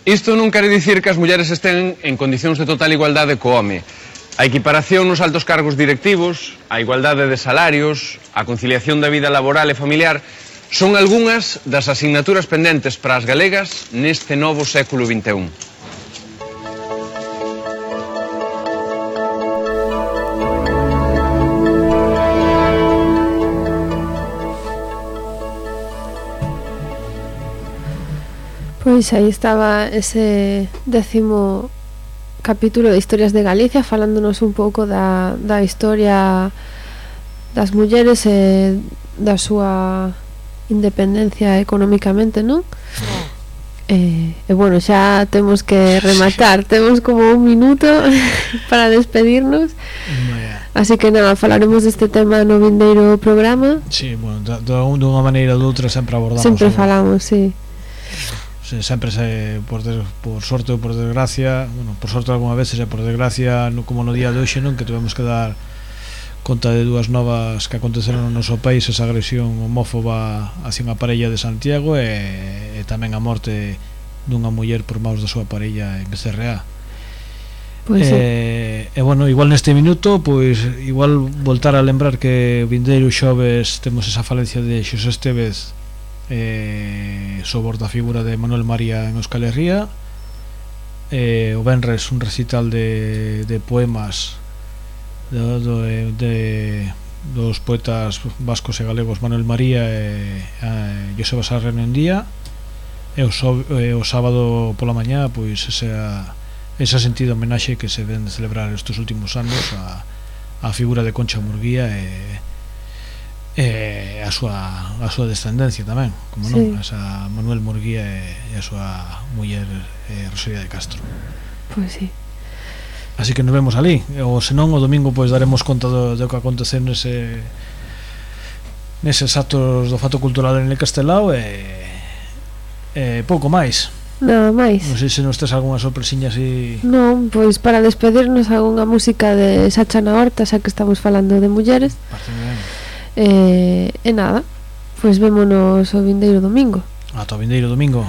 Isto non quere dicir que as mulleres estén en condicións de total igualdade co home. A equiparación nos altos cargos directivos, a igualdade de salarios, a conciliación da vida laboral e familiar son algunhas das asignaturas pendentes para as galegas neste novo século XXI. Pois aí estaba ese décimo capítulo de Historias de Galicia falándonos un pouco da, da historia das mulleres e da súa independencia económicamente, non? E, eh, e bueno, xa temos que rematar Temos como un minuto para despedirnos. Así que nada, falaremos deste tema no vindeiro programa Sí, bueno, da, da dunha maneira ou doutra sempre abordamos Sempre algo. falamos, sí se, sempre se por, des, por sorte ou por desgracia, bueno, por sorte algunha vez, se por desgracia, no, como no día de hoxe, non que tivemos que dar conta de dúas novas que aconteceron no noso país, esa agresión homófoba hacia unha parella de Santiago e, e tamén a morte dunha muller por maus da súa parella en Becerreá. Pois eh, sí. e bueno, igual neste minuto, pois igual voltar a lembrar que o vindeiro xoves temos esa falencia de Xosé Estevez eh, sobor da figura de Manuel María en Euskal Herria. Eh, o Benres un recital de, de poemas de, de, eh, de dos poetas vascos e galegos Manuel María e, eh, Joseba Sarren en día. E o, so, e eh, o sábado pola mañá pois esa, esa sentido homenaxe que se ven celebrar estes últimos anos a, a figura de Concha Murguía e e a súa, a súa descendencia tamén, como non, sí. esa Manuel Murguía e, e a súa muller eh, Rosalía de Castro. Pois pues sí. Así que nos vemos ali, ou senón o domingo pois daremos conta do, do que acontece nese neses actos do Fato Cultural en el Castelao e, e pouco máis. Nada máis. Non sei se nos tes algunha sorpresiña así... Non, pois para despedirnos algunha música de Sacha na Horta, xa que estamos falando de mulleres. Parece ben. E, e nada, pois vémonos o vindeiro domingo. Ata o vindeiro domingo.